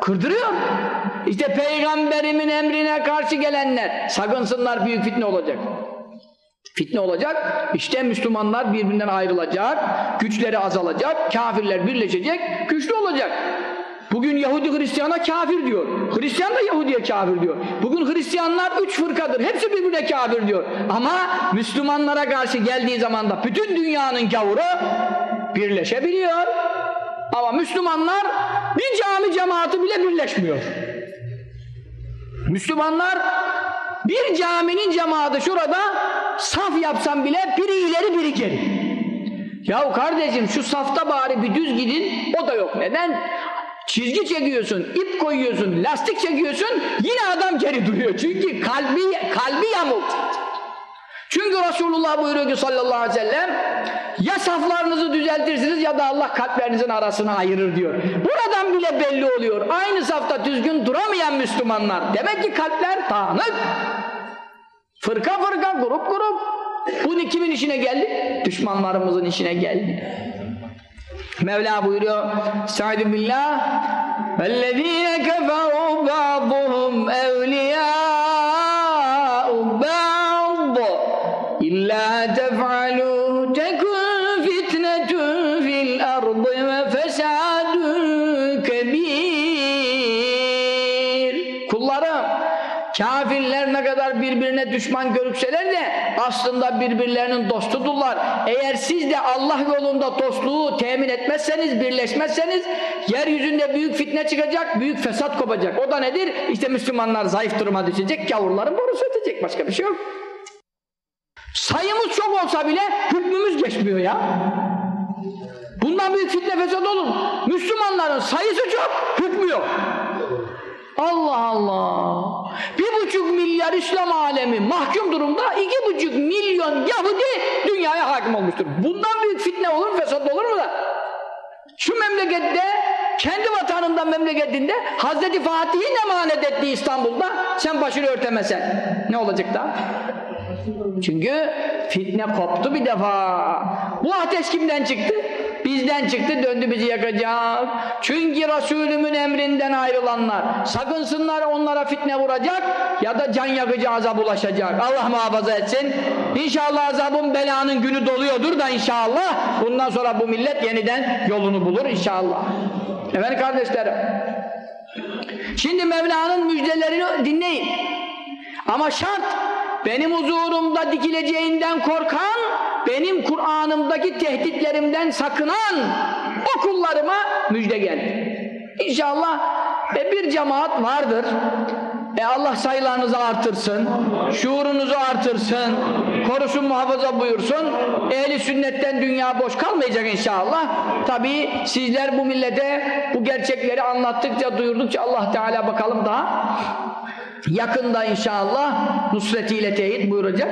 kırdırıyor. İşte peygamberimin emrine karşı gelenler sakınsınlar büyük fitne olacak. Fitne olacak. İşte Müslümanlar birbirinden ayrılacak. Güçleri azalacak. Kafirler birleşecek. Güçlü olacak. Bugün Yahudi Hristiyana kafir diyor. Hristiyan da Yahudiye kafir diyor. Bugün Hristiyanlar üç fırkadır. Hepsi birbirine kafir diyor. Ama Müslümanlara karşı geldiği zaman da bütün dünyanın gavuru birleşebiliyor. Ama Müslümanlar bir cami cemaati bile birleşmiyor. Müslümanlar bir caminin cemaati şurada saf yapsam bile biri ileri biri geri. Yahu kardeşim şu safta bari bir düz gidin o da yok. Neden? Çizgi çekiyorsun, ip koyuyorsun, lastik çekiyorsun yine adam geri duruyor. Çünkü kalbi, kalbi yamuk. Çünkü Resulullah buyuruyor ki sallallahu aleyhi ve sellem ya saflarınızı düzeltirsiniz ya da Allah kalplerinizin arasını ayırır diyor. Buradan bile belli oluyor. Aynı safta düzgün duramayan Müslümanlar. Demek ki kalpler dağınık. Fırka fırka, grup grup. Bu kimin işine geldi? Düşmanlarımızın işine geldi. Mevla buyuruyor Estaizu billah وَالَّذ۪ينَ كَفَرُوا بَعْضُهُمْ اَوْلِيَاءُ بَعْضُ اِلَّا تَفْعَلُوهُ düşman görükseler de aslında birbirlerinin dostudurlar. Eğer siz de Allah yolunda dostluğu temin etmezseniz, birleşmezseniz yeryüzünde büyük fitne çıkacak, büyük fesat kopacak. O da nedir? İşte Müslümanlar zayıf duruma düşecek, gavurların borusu ötecek. Başka bir şey yok. Sayımız çok olsa bile hükmümüz geçmiyor ya. Bundan büyük fitne fesat olur. Müslümanların sayısı çok, hükmü yok. Allah Allah! Bir buçuk milyar İslam alemi mahkum durumda iki buçuk milyon Yahudi dünyaya hakim olmuştur. Bundan büyük fitne olur mu, fesat olur mu da? Şu memlekette, kendi vatanından memleketinde Hazreti Fatih'in emanet ettiği İstanbul'da sen başını örtemesen ne olacak da? Çünkü fitne koptu bir defa. Bu ateş kimden çıktı? Bizden çıktı döndü bizi yakacak. Çünkü Resulümün emrinden ayrılanlar sakınsınlar onlara fitne vuracak ya da can yakıcı azap ulaşacak. Allah muhafaza etsin. İnşallah azabın belanın günü doluyordur da inşallah bundan sonra bu millet yeniden yolunu bulur inşallah. Efendim kardeşlerim şimdi Mevla'nın müjdelerini dinleyin. Ama şart benim huzurumda dikileceğinden korkan, benim Kur'an'ımdaki tehditlerimden sakınan o kullarıma müjde geldi. İnşallah e, bir cemaat vardır. E Allah sayılarınızı artırsın, şuurunuzu artırsın, korusun muhafaza buyursun. Ehli sünnetten dünya boş kalmayacak inşallah. Tabii sizler bu millete bu gerçekleri anlattıkça, duyurdukça Allah Teala bakalım daha yakında inşallah nusretiyle teyit buyuracak.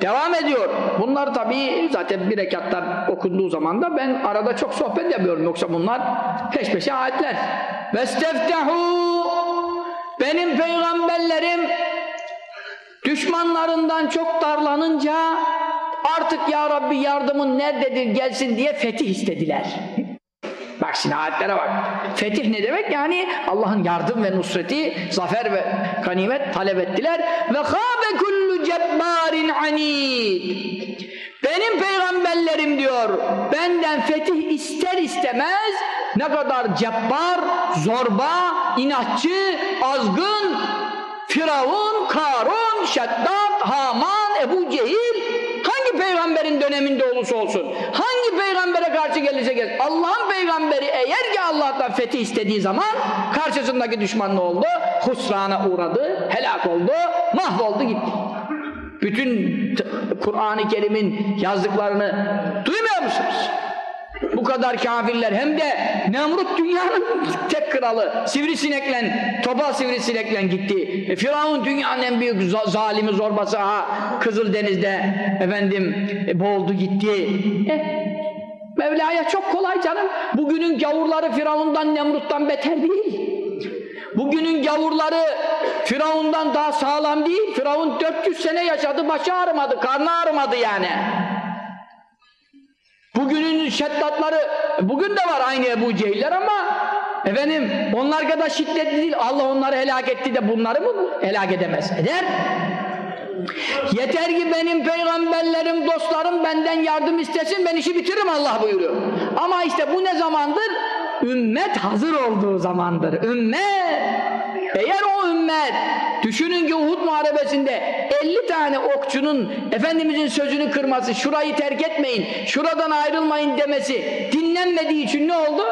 Devam ediyor. Bunlar tabii zaten bir rekatlar okunduğu zaman da ben arada çok sohbet yapıyorum. Yoksa bunlar peş peşe ayetler. Vesteftehu benim peygamberlerim düşmanlarından çok darlanınca artık ya Rabbi yardımın nerededir gelsin diye fetih istediler. Bak şimdi ayetlere bak. Fetih ne demek? Yani Allah'ın yardım ve nusreti, zafer ve ganimet talep ettiler. Ve khâbe kullu cebbarin anid. Benim peygamberlerim diyor, benden fetih ister istemez ne kadar cebbar, zorba, inatçı, azgın, Firavun, Karun, Şeddat, Haman, Ebu Cehil hangi peygamberin döneminde olursa olsun gelirse gelsin Allah'ın peygamberi eğer ki Allah'tan fetih istediği zaman karşısındaki düşman ne oldu? Husrana uğradı, helak oldu, mahvoldu gitti. Bütün Kur'an-ı Kerim'in yazdıklarını duymuyor musunuz? Bu kadar kafirler hem de Nemrut dünyanın tek kralı sivrisinekle topal sivrisinekle gitti. E, Firavun dünyanın en büyük zalimi zorbası ha Kızıldeniz'de efendim e, boğuldu gitti. E, Mevla'ya çok kolay canım. Bugünün gavurları Firavundan Nemrut'tan beter değil. Bugünün gavurları Firavundan daha sağlam değil. Firavun 400 sene yaşadı, başı ağrımadı, karnı ağrımadı yani. Bugünün şeddatları, bugün de var aynı Ebu Cehiller ama efendim onlar kadar şiddetli değil. Allah onları helak etti de bunları mı helak edemez? Eder. Yeter ki benim peygamberlerim, dostlarım benden yardım istesin, ben işi bitiririm Allah buyuruyor. Ama işte bu ne zamandır? Ümmet hazır olduğu zamandır. Ümmet! Eğer o ümmet, düşünün ki Uhud Muharebesi'nde 50 tane okçunun Efendimizin sözünü kırması, şurayı terk etmeyin, şuradan ayrılmayın demesi dinlenmediği için ne oldu?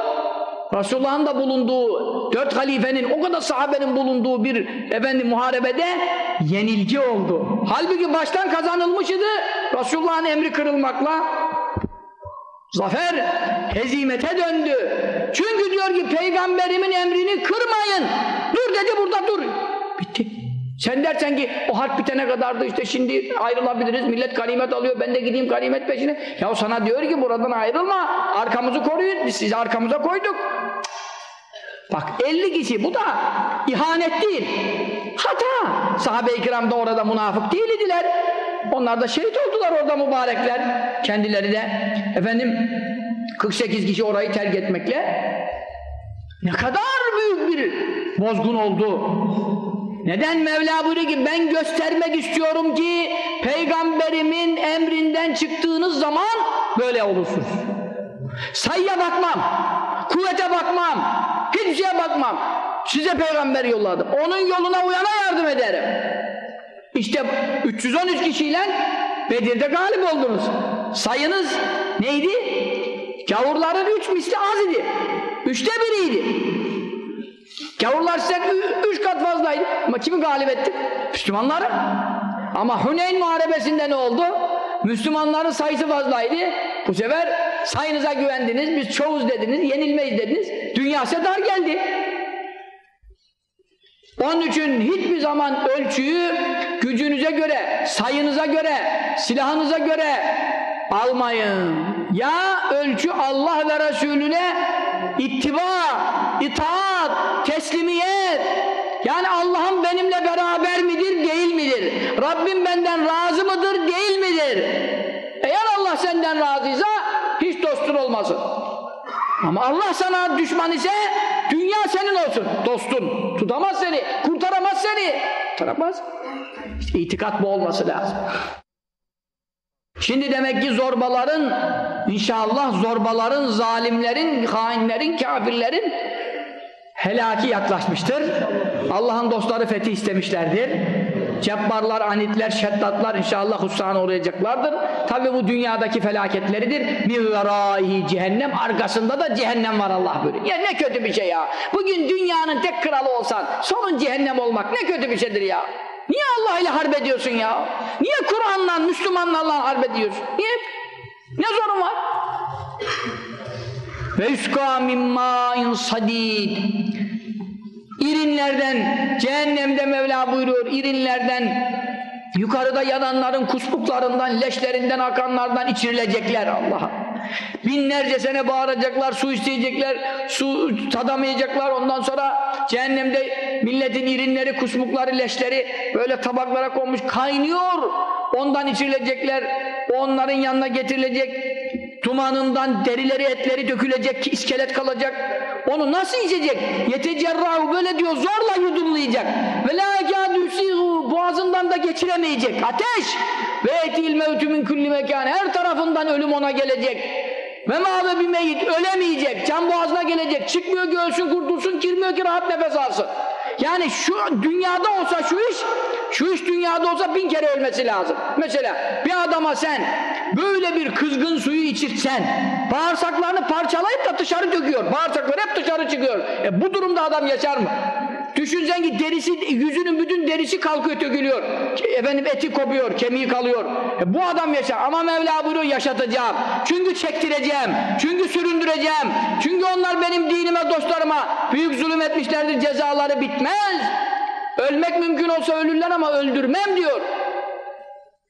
Resulullah'ın da bulunduğu, dört halifenin, o kadar sahabenin bulunduğu bir efendim muharebede yenilgi oldu. Halbuki baştan kazanılmış idi, Resulullah'ın emri kırılmakla zafer hezimete döndü. Çünkü diyor ki peygamberimin emrini kırmayın. Dur dedi burada dur. Bitti. Sen dersen ki o harp bitene kadardı işte şimdi ayrılabiliriz. Millet ganimet alıyor ben de gideyim ganimet peşine. Ya sana diyor ki buradan ayrılma. Arkamızı koruyun. Biz sizi arkamıza koyduk. Bak 50 kişi bu da ihanet değil. Hata. Sahabe-i kiram da orada münafık değildiler. Onlar da şehit oldular orada mübarekler. Kendileri de efendim 48 kişi orayı terk etmekle ne kadar büyük bir bozgun oldu. Neden Mevla buyuruyor ki ben göstermek istiyorum ki peygamberimin emrinden çıktığınız zaman böyle olursunuz. Sayıya bakmam, kuvvete bakmam, hiçbir şeye bakmam. Size peygamber yolladım. Onun yoluna uyana yardım ederim. İşte 313 kişiyle Bedir'de galip oldunuz. Sayınız neydi? Gavurların üç misli az idi. Üçte biriydi. Gavurlar sizden üç kat fazlaydı. Ama kimi galip ettik? Müslümanları. Ama Huneyn Muharebesi'nde ne oldu? Müslümanların sayısı fazlaydı. Bu sefer sayınıza güvendiniz, biz çoğuz dediniz, yenilmeyiz dediniz. Dünya size dar geldi. Onun için hiçbir zaman ölçüyü gücünüze göre, sayınıza göre, silahınıza göre almayın. Ya ölçü Allah ve Resulüne ittiba, itaat, teslimiyet. Yani Allah'ım benimle beraber midir, değil midir? Rabbim benden razı mıdır, değil midir? Eğer Allah senden razıysa hiç dostun olmasın. Ama Allah sana düşman ise dünya senin olsun. Dostun. Tutamaz seni. Kurtaramaz seni. Kurtaramaz. İşte itikat bu olması lazım. Şimdi demek ki zorbaların inşallah zorbaların, zalimlerin, hainlerin, kafirlerin helaki yaklaşmıştır. Allah'ın dostları fetih istemişlerdir. Cebbarlar, anitler, şeddatlar inşallah husrana uğrayacaklardır. Tabi bu dünyadaki felaketleridir. Bir verâhi cehennem, arkasında da cehennem var Allah böyle. Ya ne kötü bir şey ya. Bugün dünyanın tek kralı olsan, sonun cehennem olmak ne kötü bir şeydir ya. Niye Allah ile harp ediyorsun ya? Niye Kur'an'la, Müslümanlarla harp ediyorsun? Niye? Ne zorun var? Ve yuska min sadîd İrinlerden, cehennemde Mevla buyuruyor, irinlerden, yukarıda yananların kusmuklarından, leşlerinden akanlardan içirilecekler Allah'a. Binlerce sene bağıracaklar, su isteyecekler, su tadamayacaklar. Ondan sonra cehennemde milletin irinleri, kusmukları, leşleri böyle tabaklara konmuş kaynıyor. Ondan içirilecekler, onların yanına getirilecek dumanından derileri etleri dökülecek iskelet kalacak. Onu nasıl içecek? Yetecerrahu böyle diyor zorla yudumlayacak. Ve la boğazından da geçiremeyecek. Ateş ve etil mevtü min kulli mekân her tarafından ölüm ona gelecek ve mâve bir meyit ölemeyecek can boğazına gelecek çıkmıyor ki ölsün kurtulsun girmiyor ki rahat nefes alsın yani şu dünyada olsa şu iş şu iş dünyada olsa bin kere ölmesi lazım. Mesela bir adama sen böyle bir kızgın suyu içirsen bağırsaklarını parçalayıp da dışarı döküyor. Bağırsakları hep dışarı çıkıyor. E bu durumda adam yaşar mı? Düşünsen ki derisi, yüzünün bütün derisi kalkıyor, dökülüyor. Efendim eti kopuyor, kemiği kalıyor. E bu adam yaşar. Ama Mevla buyuruyor yaşatacağım. Çünkü çektireceğim. Çünkü süründüreceğim. Çünkü onlar benim dinime, dostlarıma büyük zulüm etmişlerdir. Cezaları bitmez. Ölmek mümkün olsa ölürler ama öldürmem diyor.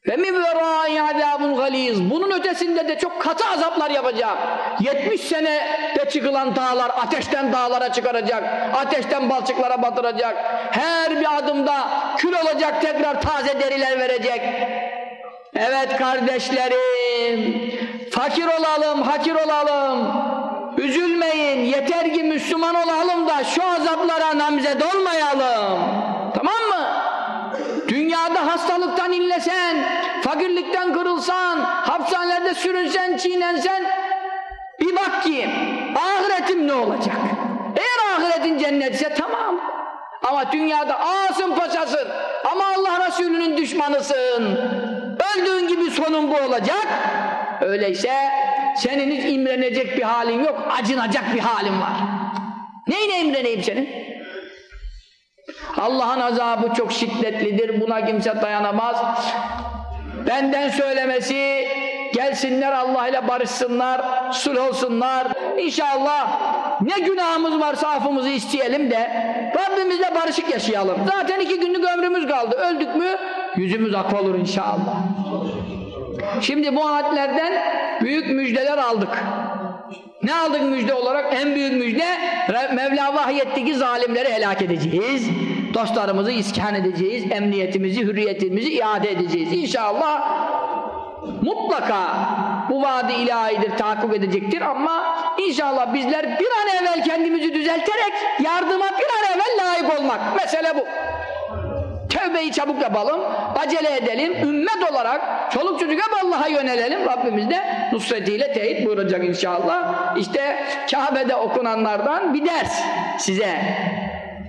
Ve min verai azabun galiz. Bunun ötesinde de çok katı azaplar yapacak. 70 sene de çıkılan dağlar ateşten dağlara çıkaracak. Ateşten balçıklara batıracak. Her bir adımda kül olacak tekrar taze deriler verecek. Evet kardeşlerim. Fakir olalım, hakir olalım. Üzülmeyin. Yeter ki Müslüman olalım da şu azaplara namzed olmayalım. Tamam mı? Dünyada hastalıktan inlesen, fakirlikten kırılsan, hapishanelerde sürünsen, çiğnensen bir bak ki ahiretim ne olacak? Eğer ahiretin cennetse tamam. Ama dünyada ağasın paşasın ama Allah Resulü'nün düşmanısın. Öldüğün gibi sonun bu olacak. Öyleyse senin hiç imrenecek bir halin yok, acınacak bir halin var. Neyine imreneyim senin? Allah'ın azabı çok şiddetlidir. Buna kimse dayanamaz. Benden söylemesi gelsinler Allah ile barışsınlar, sulh olsunlar. İnşallah ne günahımız varsa affımızı isteyelim de Rabbimizle barışık yaşayalım. Zaten iki günlük ömrümüz kaldı. Öldük mü yüzümüz ak olur inşallah. Şimdi bu ayetlerden büyük müjdeler aldık. Ne aldık müjde olarak? En büyük müjde Mevla vahyetti ki zalimleri helak edeceğiz. Dostlarımızı iskan edeceğiz. Emniyetimizi, hürriyetimizi iade edeceğiz. İnşallah mutlaka bu vaadi ilahidir, tahakkuk edecektir ama inşallah bizler bir an evvel kendimizi düzelterek yardıma bir an evvel layık olmak. Mesele bu. Tövbeyi çabuk yapalım, acele edelim, ümmet olarak çoluk çocuk hep Allah'a yönelelim. Rabbimiz de nusretiyle teyit buyuracak inşallah. İşte Kabe'de okunanlardan bir ders size.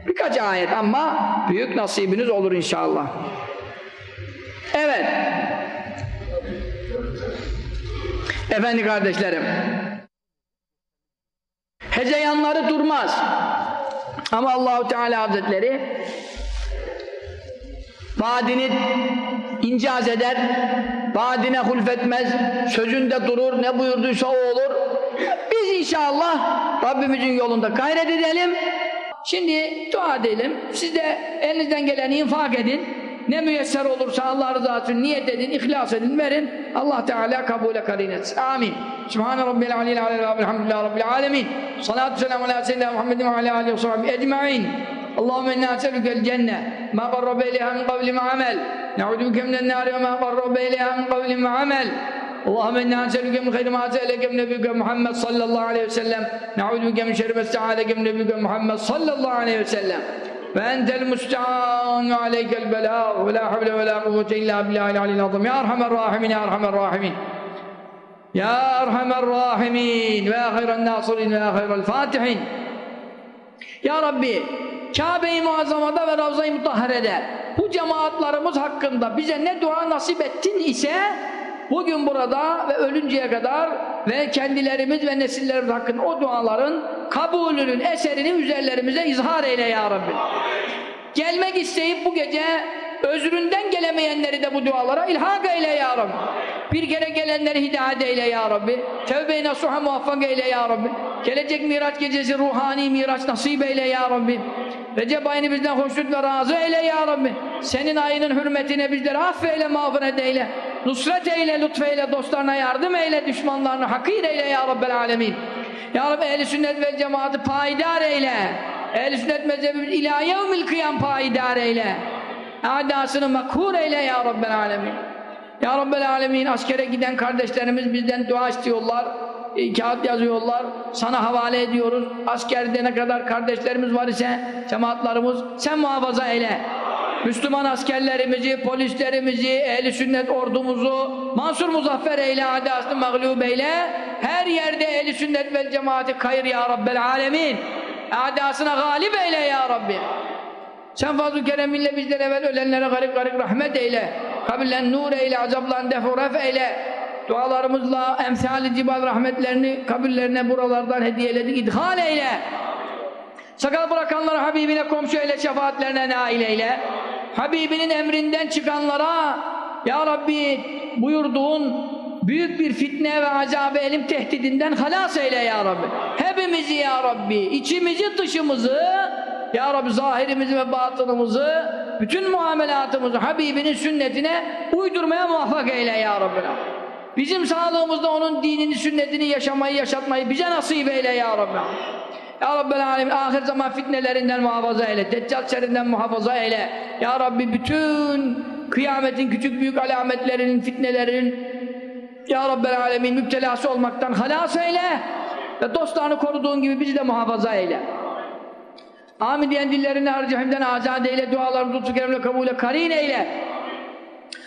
Birkaç ayet ama büyük nasibiniz olur inşallah. Evet. Efendi kardeşlerim. Hezeyanları durmaz. Ama Allahu Teala Hazretleri vaadini incaz eder, vaadine hulfetmez, sözünde durur, ne buyurduysa o olur. Biz inşallah Rabbimizin yolunda gayret edelim. Şimdi dua edelim. Siz de elinizden geleni infak edin. Ne müyesser olursa Allah rızası için niyet edin, ihlas edin, verin. Allah Teala kabule karin etsin. Amin. Subhane Rabbil Aleyhi Aleyhi ve Elhamdülillahi Rabbil Alemin. Salatu selamu ala seyyidina Muhammedin ve ala aleyhi ve sahbihi ecma'in. اللهم انا نسالك الجنه ما قرب اليها من قول ما عمل نعوذ بك من النار وما قرب اليها من قول ما عمل Allahümme enne anselüke min hayri ma zeleke min nebike Muhammed sallallahu aleyhi ve sellem. Ne'udu bike min şerri mesta'aleke min nebike Muhammed sallallahu aleyhi ve sellem. Ve entel musta'an ve aleykel belâ ve la havle ve la kuvvete illa billahil alil azim. Ya erhamer rahimin ya erhamer rahimin. Ya erhamer rahimin ve hayren nasirin ve hayrel fatihin. Ya Rabbi Kabe-i Muazzama'da ve Ravza-i Mutahhare'de bu cemaatlarımız hakkında bize ne dua nasip ettin ise bugün burada ve ölünceye kadar ve kendilerimiz ve nesillerimiz hakkında o duaların kabulünün, eserinin üzerlerimize izhar eyle ya Rabbi. Gelmek isteyip bu gece özründen gelemeyenleri de bu dualara ilhak eyle ya Rabbi. Bir kere gelenleri hidayet eyle ya Rabbi. Tevbe-i nasuha muvaffak eyle ya Rabbi. Gelecek Miraç gecesi ruhani Miraç nasip eyle ya Rabbi. Recep ayını bizden hoşnut ve razı eyle ya Rabbi. Senin ayının hürmetine bizleri affeyle, mağfiret eyle. Nusret eyle, lütfeyle, dostlarına yardım eyle, düşmanlarını hakir eyle ya Rabbel alemin. Ya Rabbi ehli sünnet vel cemaati payidar eyle. Ehl-i sünnet mezhebimiz ilâ yevmil kıyam payidar eyle. Adasını makhur eyle ya Rabbel alemin. Ya Rabbel alemin askere giden kardeşlerimiz bizden dua istiyorlar. E, kağıt yazıyorlar. Sana havale ediyoruz. Askerde ne kadar kardeşlerimiz var ise cemaatlarımız sen muhafaza eyle. Müslüman askerlerimizi, polislerimizi, ehli sünnet ordumuzu mansur muzaffer eyle, adasını mağlub eyle. Her yerde ehli sünnet vel cemaati kayır ya Rabbel alemin. Adasına galip eyle ya Rabbi. Sen fazl-ı kereminle bizlere evvel ölenlere garip garip rahmet eyle. Kabirlen nur eyle, azaplan defuref eyle. Dualarımızla emsal-i cibal rahmetlerini kabirlerine buralardan hediyeledik, idhal eyle. Sakal bırakanları Habibine komşu eyle, şefaatlerine nail eyle. Habibinin emrinden çıkanlara Ya Rabbi buyurduğun büyük bir fitne ve azabı elim tehdidinden halas eyle Ya Rabbi. Hepimizi Ya Rabbi, içimizi dışımızı Ya Rabbi zahirimizi ve batınımızı bütün muamelatımızı Habibinin sünnetine uydurmaya muvaffak eyle ya Rabbi. Bizim sağlığımızda onun dinini, sünnetini yaşamayı, yaşatmayı bize nasip eyle ya Rabbi. Ya Rabbel Alemin ahir zaman fitnelerinden muhafaza eyle, deccal şerrinden muhafaza eyle. Ya Rabbi bütün kıyametin küçük büyük alametlerinin, fitnelerinin Ya Rabbel Alemin müptelası olmaktan halas eyle ve dostlarını koruduğun gibi bizi de muhafaza eyle. Amin diyen dillerini harcahimden azad eyle, dualarını tutsu keremle kabule karin eyle.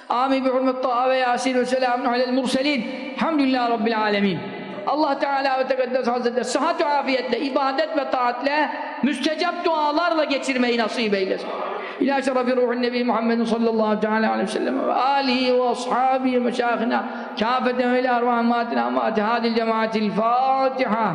Amin bi hurmet taha ve yasin ve selamun alel murselin. Hamdülillah Rabbil alemin. Allah Teala ve Tekaddes Hazretleri sıhhat ve afiyetle, ibadet ve taatle, müstecap dualarla geçirmeyi nasip eylesin. İlâ şerefi ruhun Nebi Muhammedin sallallahu aleyhi ve sellem ve âlihi ve ashabihi meşâhına kâfeten ve ilâ arvâhın mâtina mâti hâdil cemaatil Fâtiha.